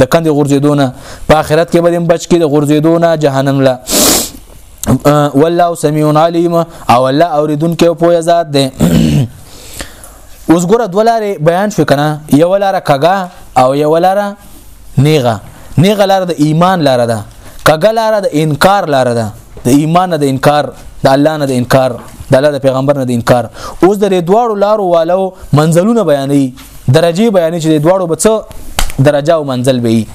د کند غورځیدونه په آخرت کې به بچ کې د غرزیدو نه جهنم لا والله سميع عليم او الله اوریدونکو او پوهه ذات دی اوس ګوره دولاره بیان شو کنه یو لاره کګه او یو لاره نیغه نیغه لاره د ایمان لاره ده کګه لاره د انکار لاره ده د ایمان نه د انکار د الله نه د انکار د الله د پیغمبر نه د انکار اوس د دواړو لارو والو منزلونه بیانې درجه بیانې چې د دواړو به څه درجه او منزل به وي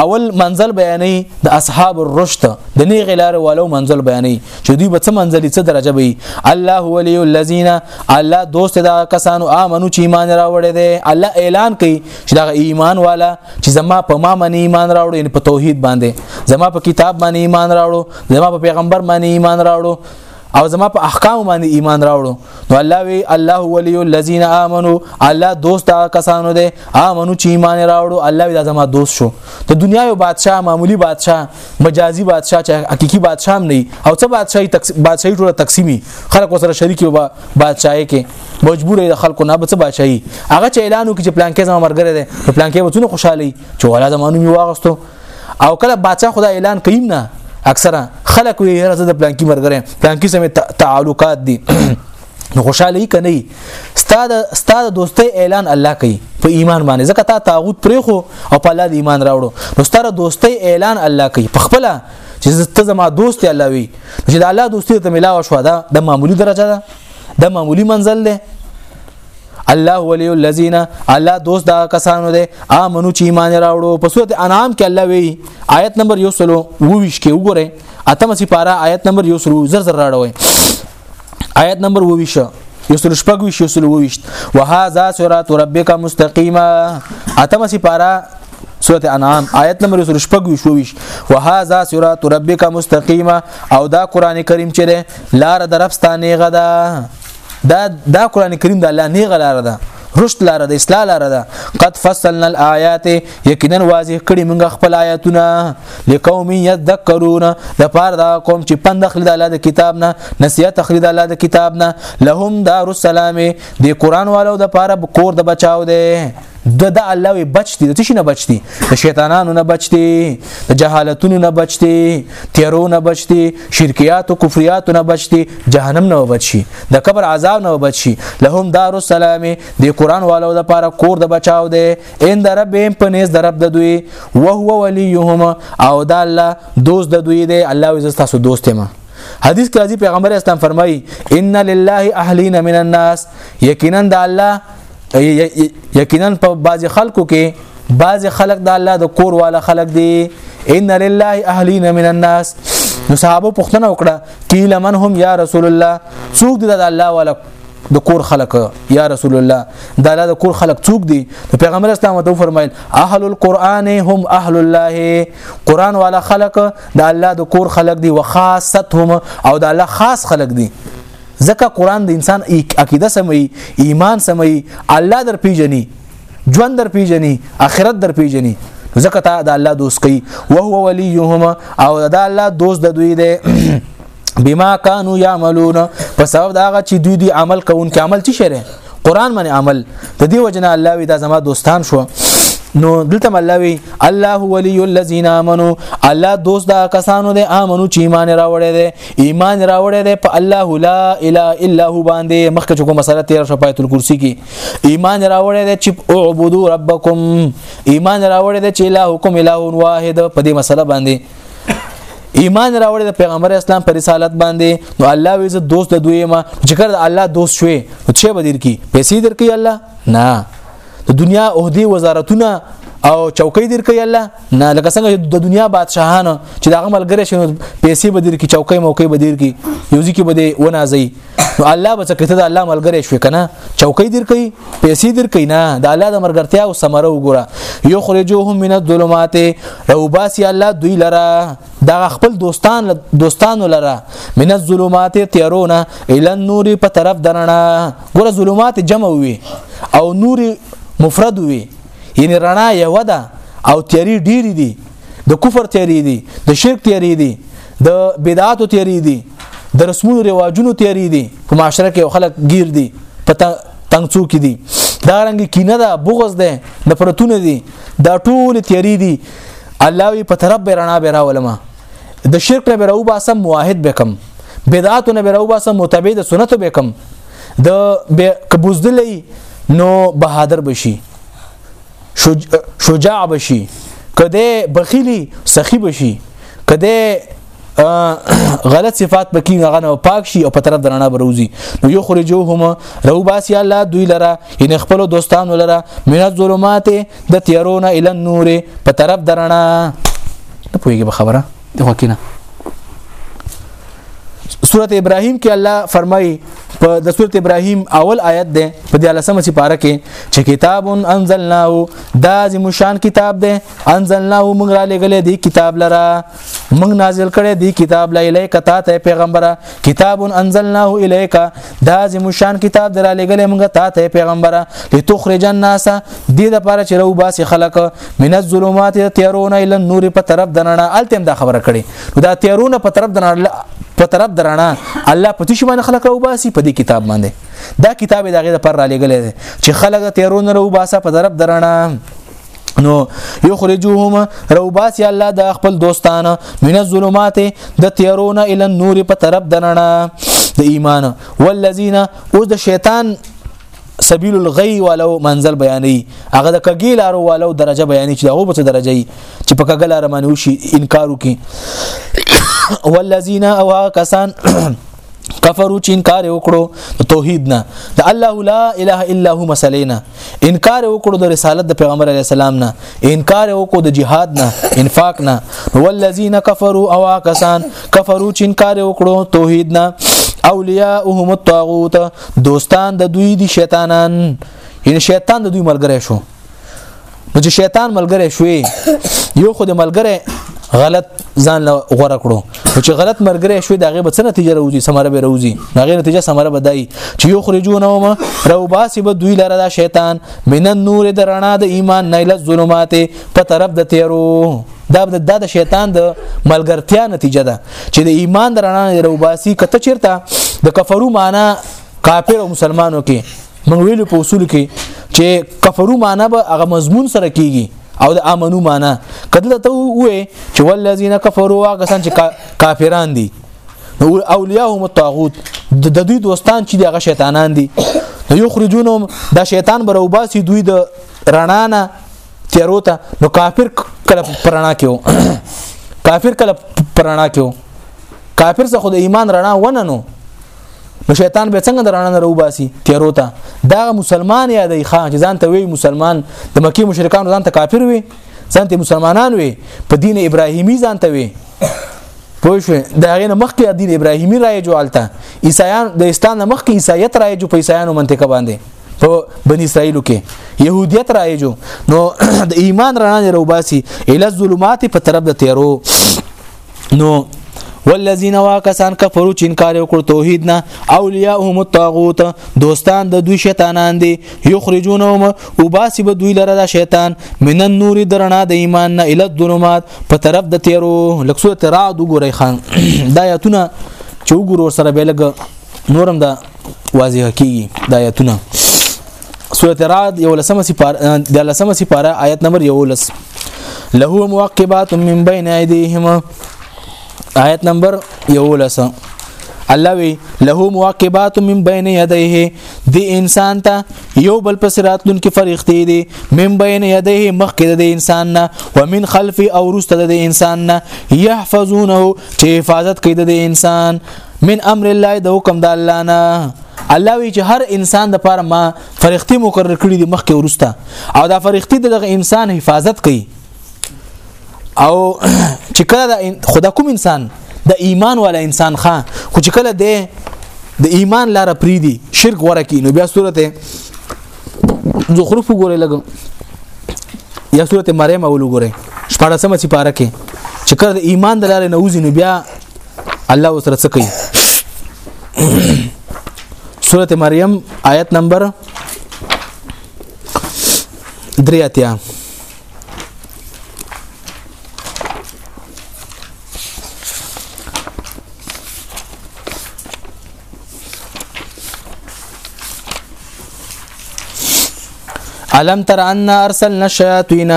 اول منزل بیانې د اصحاب الرشد د نه غلار والو منزل بیانې چې دوی به څه منزلي څه درجه وي الله ولي الذين الله دوست دا کسانو امنو چې ایمان راوړي دي الله اعلان کوي چې دا ایمان والا چې زما په ما باندې ایمان راوړو یعنی په توحید باندې زما په کتاب باندې ایمان راوړو زما په پیغمبر باندې ایمان راوړو او زما په احکام باندې ایمان راوړو نو الله وی الله ولی الذین آمنو الله دوست هغه کسانو دی آمنو چې ایمان راوړو الله وی زما دوست شو ته دنیا یو بادشاه معمولی بادشاه مجازي بادشاه چې حقيقي بادشاه هم نه او څه بادشاہي تقس... بادشاہي ټوله تقسیمي خلک سره شریک وي بادشاہي کې مجبور دي خلکو نه بچ بادشاہي هغه چې اعلانو کې چې پلان کې زما مرګره ده پلان کې وڅونه خوشحالي چې ولا زمانو می واغستو او کله بادشاہ خدا اعلان کیم نه اکثره خلک وی راځه د پلانکی مرګره پلانکی سم تعلقات دي نو خوشاله کني ستاد ستاد دوستي اعلان الله کوي په ایمان باندې ځکه تا تاغوت پرې خو او په الله د ایمان راوړو نو ستاره دوستي اعلان الله کوي په خپل چې ته زما دوست الله وي چې د الله دوستي ته ملاو شو دا د معمولی درجه ده د معمولی منزل ده الله ولی الذین الله دوست دا کسانو ده امنو چې ایمان راوړو په سورته انعام کې الله وی آیت نمبر 1 سلو وویش کې وګوره اتمه سی پارا آیت نمبر 1 سلو زر زر راړوي آیت نمبر وویش یو سلو شپږ ویش یو سلو وویش وهذا صراط ربک مستقیما اتمه سی پارا سورة انعام آیت نمبر 125 وهذا صراط ربک مستقیما او دا قران کریم چې لار درفستانه غدا دا دا قران کریم د الله نه غلار ده رشد لاره د اصلاح لاره ده قد فصلنا الايات یقینا واضح کړي موږ خپل آیاتونه لقوم يذكرون د پاره دا قوم چې پند خلد الله د کتاب نه نصيحت خلد الله د کتاب نه لهم دار السلام د قران والو د پاره کور د بچاو ده د د الله وی بچ دي د څه نه بچ دي د شیطانانو نه بچ دي د جهالتونو نه بچ دي تیرو نه بچ دي شرکیات او کفریات نه بچ دي جهنم نه بچ شي د قبر عذاب نه بچ شي لهم دار السلام د قران والو د پاره کور د بچاو دي ان د رب په نس د رب د دوی او هو وليهم او د الله دوست د دوی دي الله عز تاسو دوست ما حدیث کې راځي پیغمبر اسلام فرمایي ان لله اهلین من الناس یقینا د الله یقینا په بعض خلکو کې بعض خلک د الله د کور والا خلک دي ان لله اهلین من الناس نو صحابه پوښتنه وکړه قیل من هم یا رسول الله څوک دي د الله والا د کور خلق یا رسول الله د الله د کور خلق څوک دي پیغمبر اسلام ته فرمایل اهل القرآن هم اهل الله قرآن والا خلق د الله د کور خلق دي وخاصتهم او د الله خاص خلق دي ځکه قران د انسان عقیده سمي ایمان سمي الله در پیژني ژوند در پیژني اخرت در پیژني ځکه ته د الله دوست کوي او هو وليهما او د الله دوست د دوی دی بما كانوا يعملون په سبب دا هغه چې دوی دی عمل کوونکي عمل څه شری قران باندې عمل د دې وجنه الله وی دا زما دوستان شو نو دلته الله وی الله ولي الذين امنوا الله دوست دا کسانو دي امنو چې ایمان راوړي دي ایمان راوړی دی په الله لا اله الا هو باندې مخکې چې کوم مسله تیر شو پاتل کرسی کې ایمان راوړی دی چې اعبدو ربکم ایمان راوړی دی چې الهکم اله واحد په دې مسله باندې ایمان راوړی د پیغمبر اسلام پر رسالت باندې نو الله وی زه دوست د دوی ما چې کړ الله دوست شوي چې بدیر کی پیسې درکې الله نه د دنیا او دی وزارتونه او چوکۍ درکې الله نه لکه څنګه چې د دنیا بادشاهانو چې دغه ملګری شنو پیسې بدیر کی چوکۍ موکۍ بدیر کی یوزي کې بده ونازي نو الله به څه ته الله ملګری شوی کنه چوکۍ دیر کوي پیسې دیر کوي نه د الله د مرګرتیا او ثمره وګوره یو خرجوهم من الظلمات او باسی الله دوی لره دا خپل دوستان دوستانو لره من الظلمات تیرونه ال النور په طرف درنه ګوره ظلمات جمع وي او نور مفرد وي یعنی رڼا یو ده او تیری ډیری دي د کفر تیری دي د شرک تیری دي د بدعاتو تیری دي د رسمونو رواجونو تیری دي په معاشره کې خلک گیر دي په تنګ څوک دي دا رنګ کینه ده بغض ده نفرتونه دي دا ټول تیری دي الله وی په طرف به رڼا به راولما د شرک نه به راو باسم موحد بکم بدعات نه به راو باسم متبع د سنت بکم د کبوزدلې نو بهادر بشي شج... شجاع بشي کده بخیلی سخی بشي کده غلط صفات پکې نه غنه پاک شي او په طرف درانه بروزي نو یو خرجوهم رو باسي الله دوی لره ان خپل دوستانو لره من الظلمات د تیرون ال النور په طرف درانه نه پويږي خبره د وکینه سورته ابراهيم کې الله فرمایي په د سورته ابراهيم اول آیت ده په د لسمه سپاره کې چې کتاب انزلناه دا زم شان کتاب ده انزلناه موږ را لګلې دی کتاب لره موږ نازل کړي دی کتاب لایلې کتا ته پیغمبره کتاب انزلناه الیک دا زم شان کتاب در لګلې موږ تا ته پیغمبره لتخرج الناس دې د پاره چې رو باسي خلک من الظلمات تیرون الى النور په طرف دننه التم دا خبره کړي نو دا تیارونه په طرف د په طرف درانه الله په تشو باندې خلق راو باسي په دې کتاب باندې دا کتاب دغه د پر را لګل دي چې خلق تیرونه راو باسه په طرف درانه نو یخرجوهم روباسی الله د خپل دوستانه من الظلمات د تیرونه ال نور په طرف درانه د ایمان والذین او د شیطان سبیل الغی والو منزل بیانې هغه د کګی لارو والو درجه بیانې چې هغه په درجه یي چې په کګل لار باندې وشي انکار وکي والذین او کسان کفرو چې انکار وکړو توحید نه د الله لا اله الا هو مسلینا انکار وکړو د رسالت د پیغمبر علی السلام نه انکار وکړو د جهاد نه انفاق نه والذین کفروا او کسان کفرو چې انکار وکړو توحید نه اولیاءهم الطاغوت دوستان د دوی دي شیطانان یعنی شیطان د دوی ملګری شو نو چې شیطان ملګری شوی یو خو د ملګری غلط ځان له غوړه کړو او چې غلط مرګره شوی دا غي به څه نتیجه راوځي سمره به راوځي دا غي نتیجه سمره بدای چې یو خرجونه وما رو باسی به دوی لره دا شیطان من نور درنا د ایمان نه له ظلمات په طرف د تیرو دا د شیطان د ملګرتیا نتیجه ده چې د ایمان درنا نه روباسي کته چیرته د کفرو معنی کافر او مسلمانو کې موږ ویلو په اصول کې چې کفرو معنی به هغه مضمون سره کیږي او د امنو معنی کله ته وې چې والذین کفروا هغه سن چې کافران دي نو اولیاءهم الطاغوت د دوی دوستان چې دغه شیطانان دي یخرجونهم دا شیطان بروباسي دوی د رڼا نه تیارو ته نو کافر کله پرانا کې وو کافر کله پرانا کې وو کافر څخه د ایمان رڼا ونه نو نو شیطان به څنګه درانه نه روباسي تیرو ته دا مسلمان یا دی خان چې ځان ته وی مسلمان د مکی مشرکان ځان ته کافر وي ځان ته مسلمانان وي په دین ابراهیمی ځان ته وي پوه شو دا غین مخکې دین ابراهیمی رایجو الته عیسایان د اسلام مخکې عیسایت رایجو په عیسایانو منطقه باندې په بنی اسرائیلو کې يهودیت رایجو نو د ایمان رڼا نه روباسي اله ظلمات په طرف د تیرو نو والذین واکسان کفرو چې انکار وکړ توحید نه اولیاءهم الطاغوت دوستان د دوی شیطانان دي یخرجونهم وباسی به دوی لره د شیطان من النور درنا د ایمان نه اله الظلمات په طرف د تیرو لکسو تراد وګورئ خان دا آیاتونه چې وګورو سره به لګ نورم دا واضح کیږي د آیتونه سورته رعد یو لسمه سپاره د لسمه سپاره آیت نمبر یو لس له موقبات من بین ایدیهم آیت نمبر یو لس الله وی له موقبات من بین یدیه دی انسان ته یو بل پس راتلون کې فرښتې دي من بین یدیه مخکې د انسان نه ومن خلف او رسته د انسان نه يحفظونه چې حفاظت کوي د انسان من امر الله د حکم د الله نه الله وی چې هر انسان د پاره ما فرښتي مقرر کړی دی مخکې ورسته او دا فرښتي دغه انسان حفاظت کوي او چې کله د خدا کوم انسان د ایمان والا انسان خان خو چې کله دی د ایمان لار پری دی شرک ورکی نو بیا صورت زخرف وګوره لګم یا صورت مریم اول وګوره شپږمه سپاره کې چې کله د ایمان د لارې نه وځي نو بیا الله وسره څه کوي سوره مریم آیت نمبر 3 اتیا الم تر ان ارسلنا الشیاطین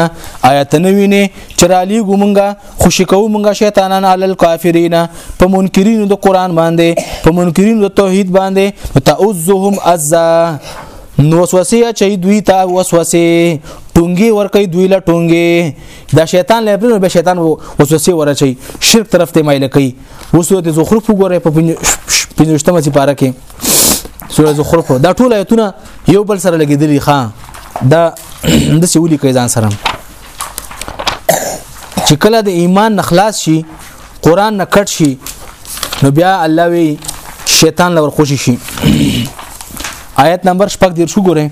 آیت نوینه چرالی ګمنګا خوشی کوو مونږه شیطانان علی الکافرین په منکرینو د قران باندې په منکرینو د توحید باندې تعوذهم عزا نو وسوسه چي دوی ته وسوسه ټونګي ور کوي دوی لا ټونګي دا شیطان له پرې به شیطان وسوسه ور چي شرک طرف ته مایل کوي وسو د زخرف وګوره په پنځشتمه سي پاره کې سوره زخرف دا ټول آیتونه یو بل سره لګیدلي ښا دا د سولي کوي ځان سره چې کله د ایمان نه خلاص شي قران نه کټ شي نو بیا الله وی شیطان لور خوشي شي آیت نمبر شپږ دیر شو ګوره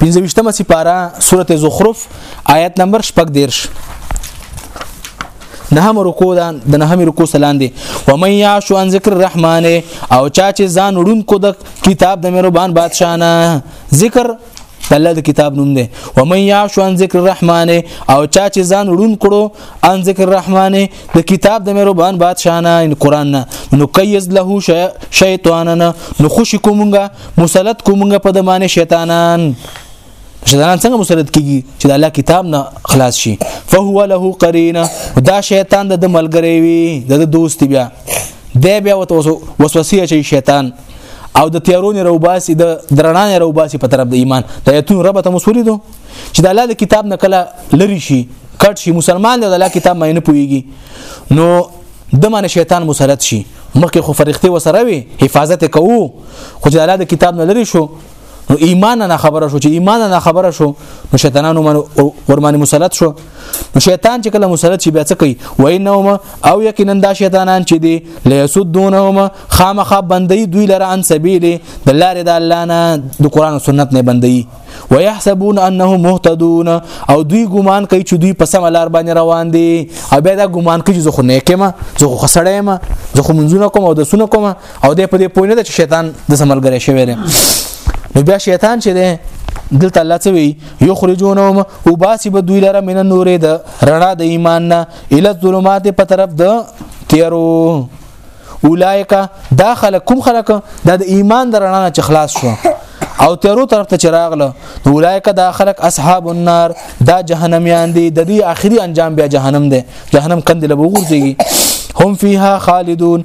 پنځوشتمه سپاره سورته زخرف آیت نمبر شپږ دیرش نهم رکو ده د نهم رکو سلام دی و من یعش عن ذکر الرحمن او چا چې ځان وړون کو د کتاب د مهربان بادشاہ نه ذکر د الله د کتاب نوم دی و من یعش عن ذکر الرحمن او چا چې ځان وړون کړو عن ذکر الرحمن د کتاب د مهربان بادشاہ نه ان قران نه نو قیز له شیطاننا نو خوش کومګه مسلط کومګه په د معنی شیطانان شیطانان څنګه مسلط کیږي چې د الله کتاب نه خلاص شي فهو له قرینه دا شیطان د ملګری وي د دوست بیا دی بیا وسوسه شیطان او د تیارونې روباسي د درنانې روباسي په طرف د ایمان د ایتون رب ته مسوري دو چې د الله د کتاب نه کله لری شي کټ شي مسلمان دی د الله کتاب مې نه پويږي نو د معنی شیطان مسلط شي مخکې خو فرښتې وسره وي حفاظت کوو خو چې الله د کتاب نه لري شو نو ایمان نه خبره شو چې ایمان نه خبره شو نو شیطانانو ورمانی مسلط شو نو شیطان چې کله مسلط شي بیا څه کوي وینهم او یقینا دا شیطانان چې دي لیسدونهم خامخه بندي دوی لره ان سبیل د لارې د الله نه د قران او سنت نه بندي ويحسبون انهم مهتدون او دوی ګمان کوي چې دوی په سم لار باندې روان دي او بیا دا ګمان کوي چې زه خو نیکه ما زه خو خسړې ما زه خو منځونه کوم او د سونه کوم او دې په دې پوه نه ده چې شیطان د سملګری شوی دی نو بیا شیطان چې دی دلته الله څه وی یخرجونهم وباسی به دوی لره من نور د رڼا د ایمان نه ال ظلمات په طرف د تیرو اولایک دا خلک کوم خلک د ایمان د رڼا نه چې خلاص شو او تیرو طرف ته چراغله نو اولایک دا خلق اصحاب النار دا جهنميان دي د دې اخري انجام بیا جهنم دی جهنم کندل بوغورځي هم فيها خالدون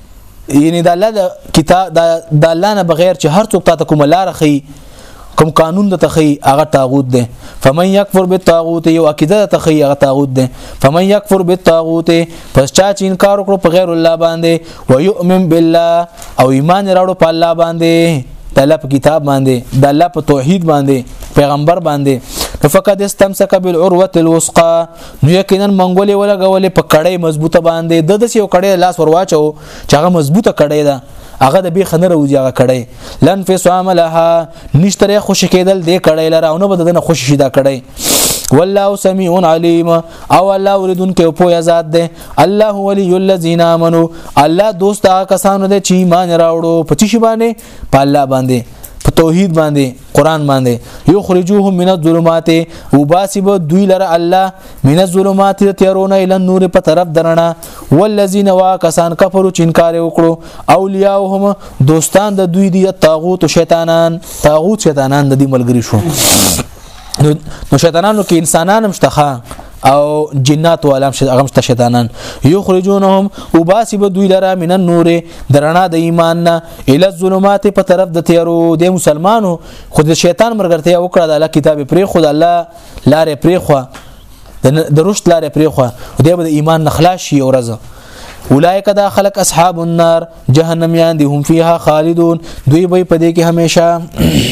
یعنی دا الله کتاب دا د الله نه بغیر چې هر څوک ته کوم لار خي کوم قانون د تخی هغه طاغوت دی فمن یکفر بالطاغوت یو عقیده د تخی هغه طاغوت دی فمن یکفر بالطاغوت پس چا چې انکار وکړو په غیر الله باندې و یؤمن بالله او ایمان راوړو په الله باندې د الله په کتاب باندې د الله په توحید باندې پیغمبر باندې فقد استمسک بالعروه الوثقه نو یقینا منګولې ولګولې په کړې مضبوطه باندې د دسې یو کړې لاس ورواچو چې هغه مضبوطه کړې ده هغه د بیخ نه راوځي هغه کړې لن فسام لها نشتره خوشی کېدل دې کړې لره او نه بده نه خوشی شي دا کړې والله سميع عليم او الله اوریدون کې په یزاد ده الله ولي الذين امنوا الله دوست کسانو ده چې ایمان راوړو په چی باندې په الله باندې په توحید باندې قران باندې یخرجوهم من الظلمات وباسب دوی لره الله من الظلمات تیرون ال نور په طرف درنا والذین واکسان کفروا چې انکار وکړو اولیاءهم دوستان د دوی دی طاغوت شیطانان طاغوت شیطانان د دې ملګری شو نو شیطانانو کې انسانان هم شته او جنات والام هغه شیطانان یخرجونهم وباسب دوی لرا من النور درنا د ایمان نه اله الظلمات په طرف د تیارو د مسلمانو خو د شیطان مرګرتیا وکړه د الله کتاب پرې خو د الله لارې پرې خو د رشد لارې پرې خو د به د ایمان نخلاص شي او رزه اولائک دا خلق اصحاب النار جهنم یان دي هم فیها خالدون دوی به پدې کې همیشه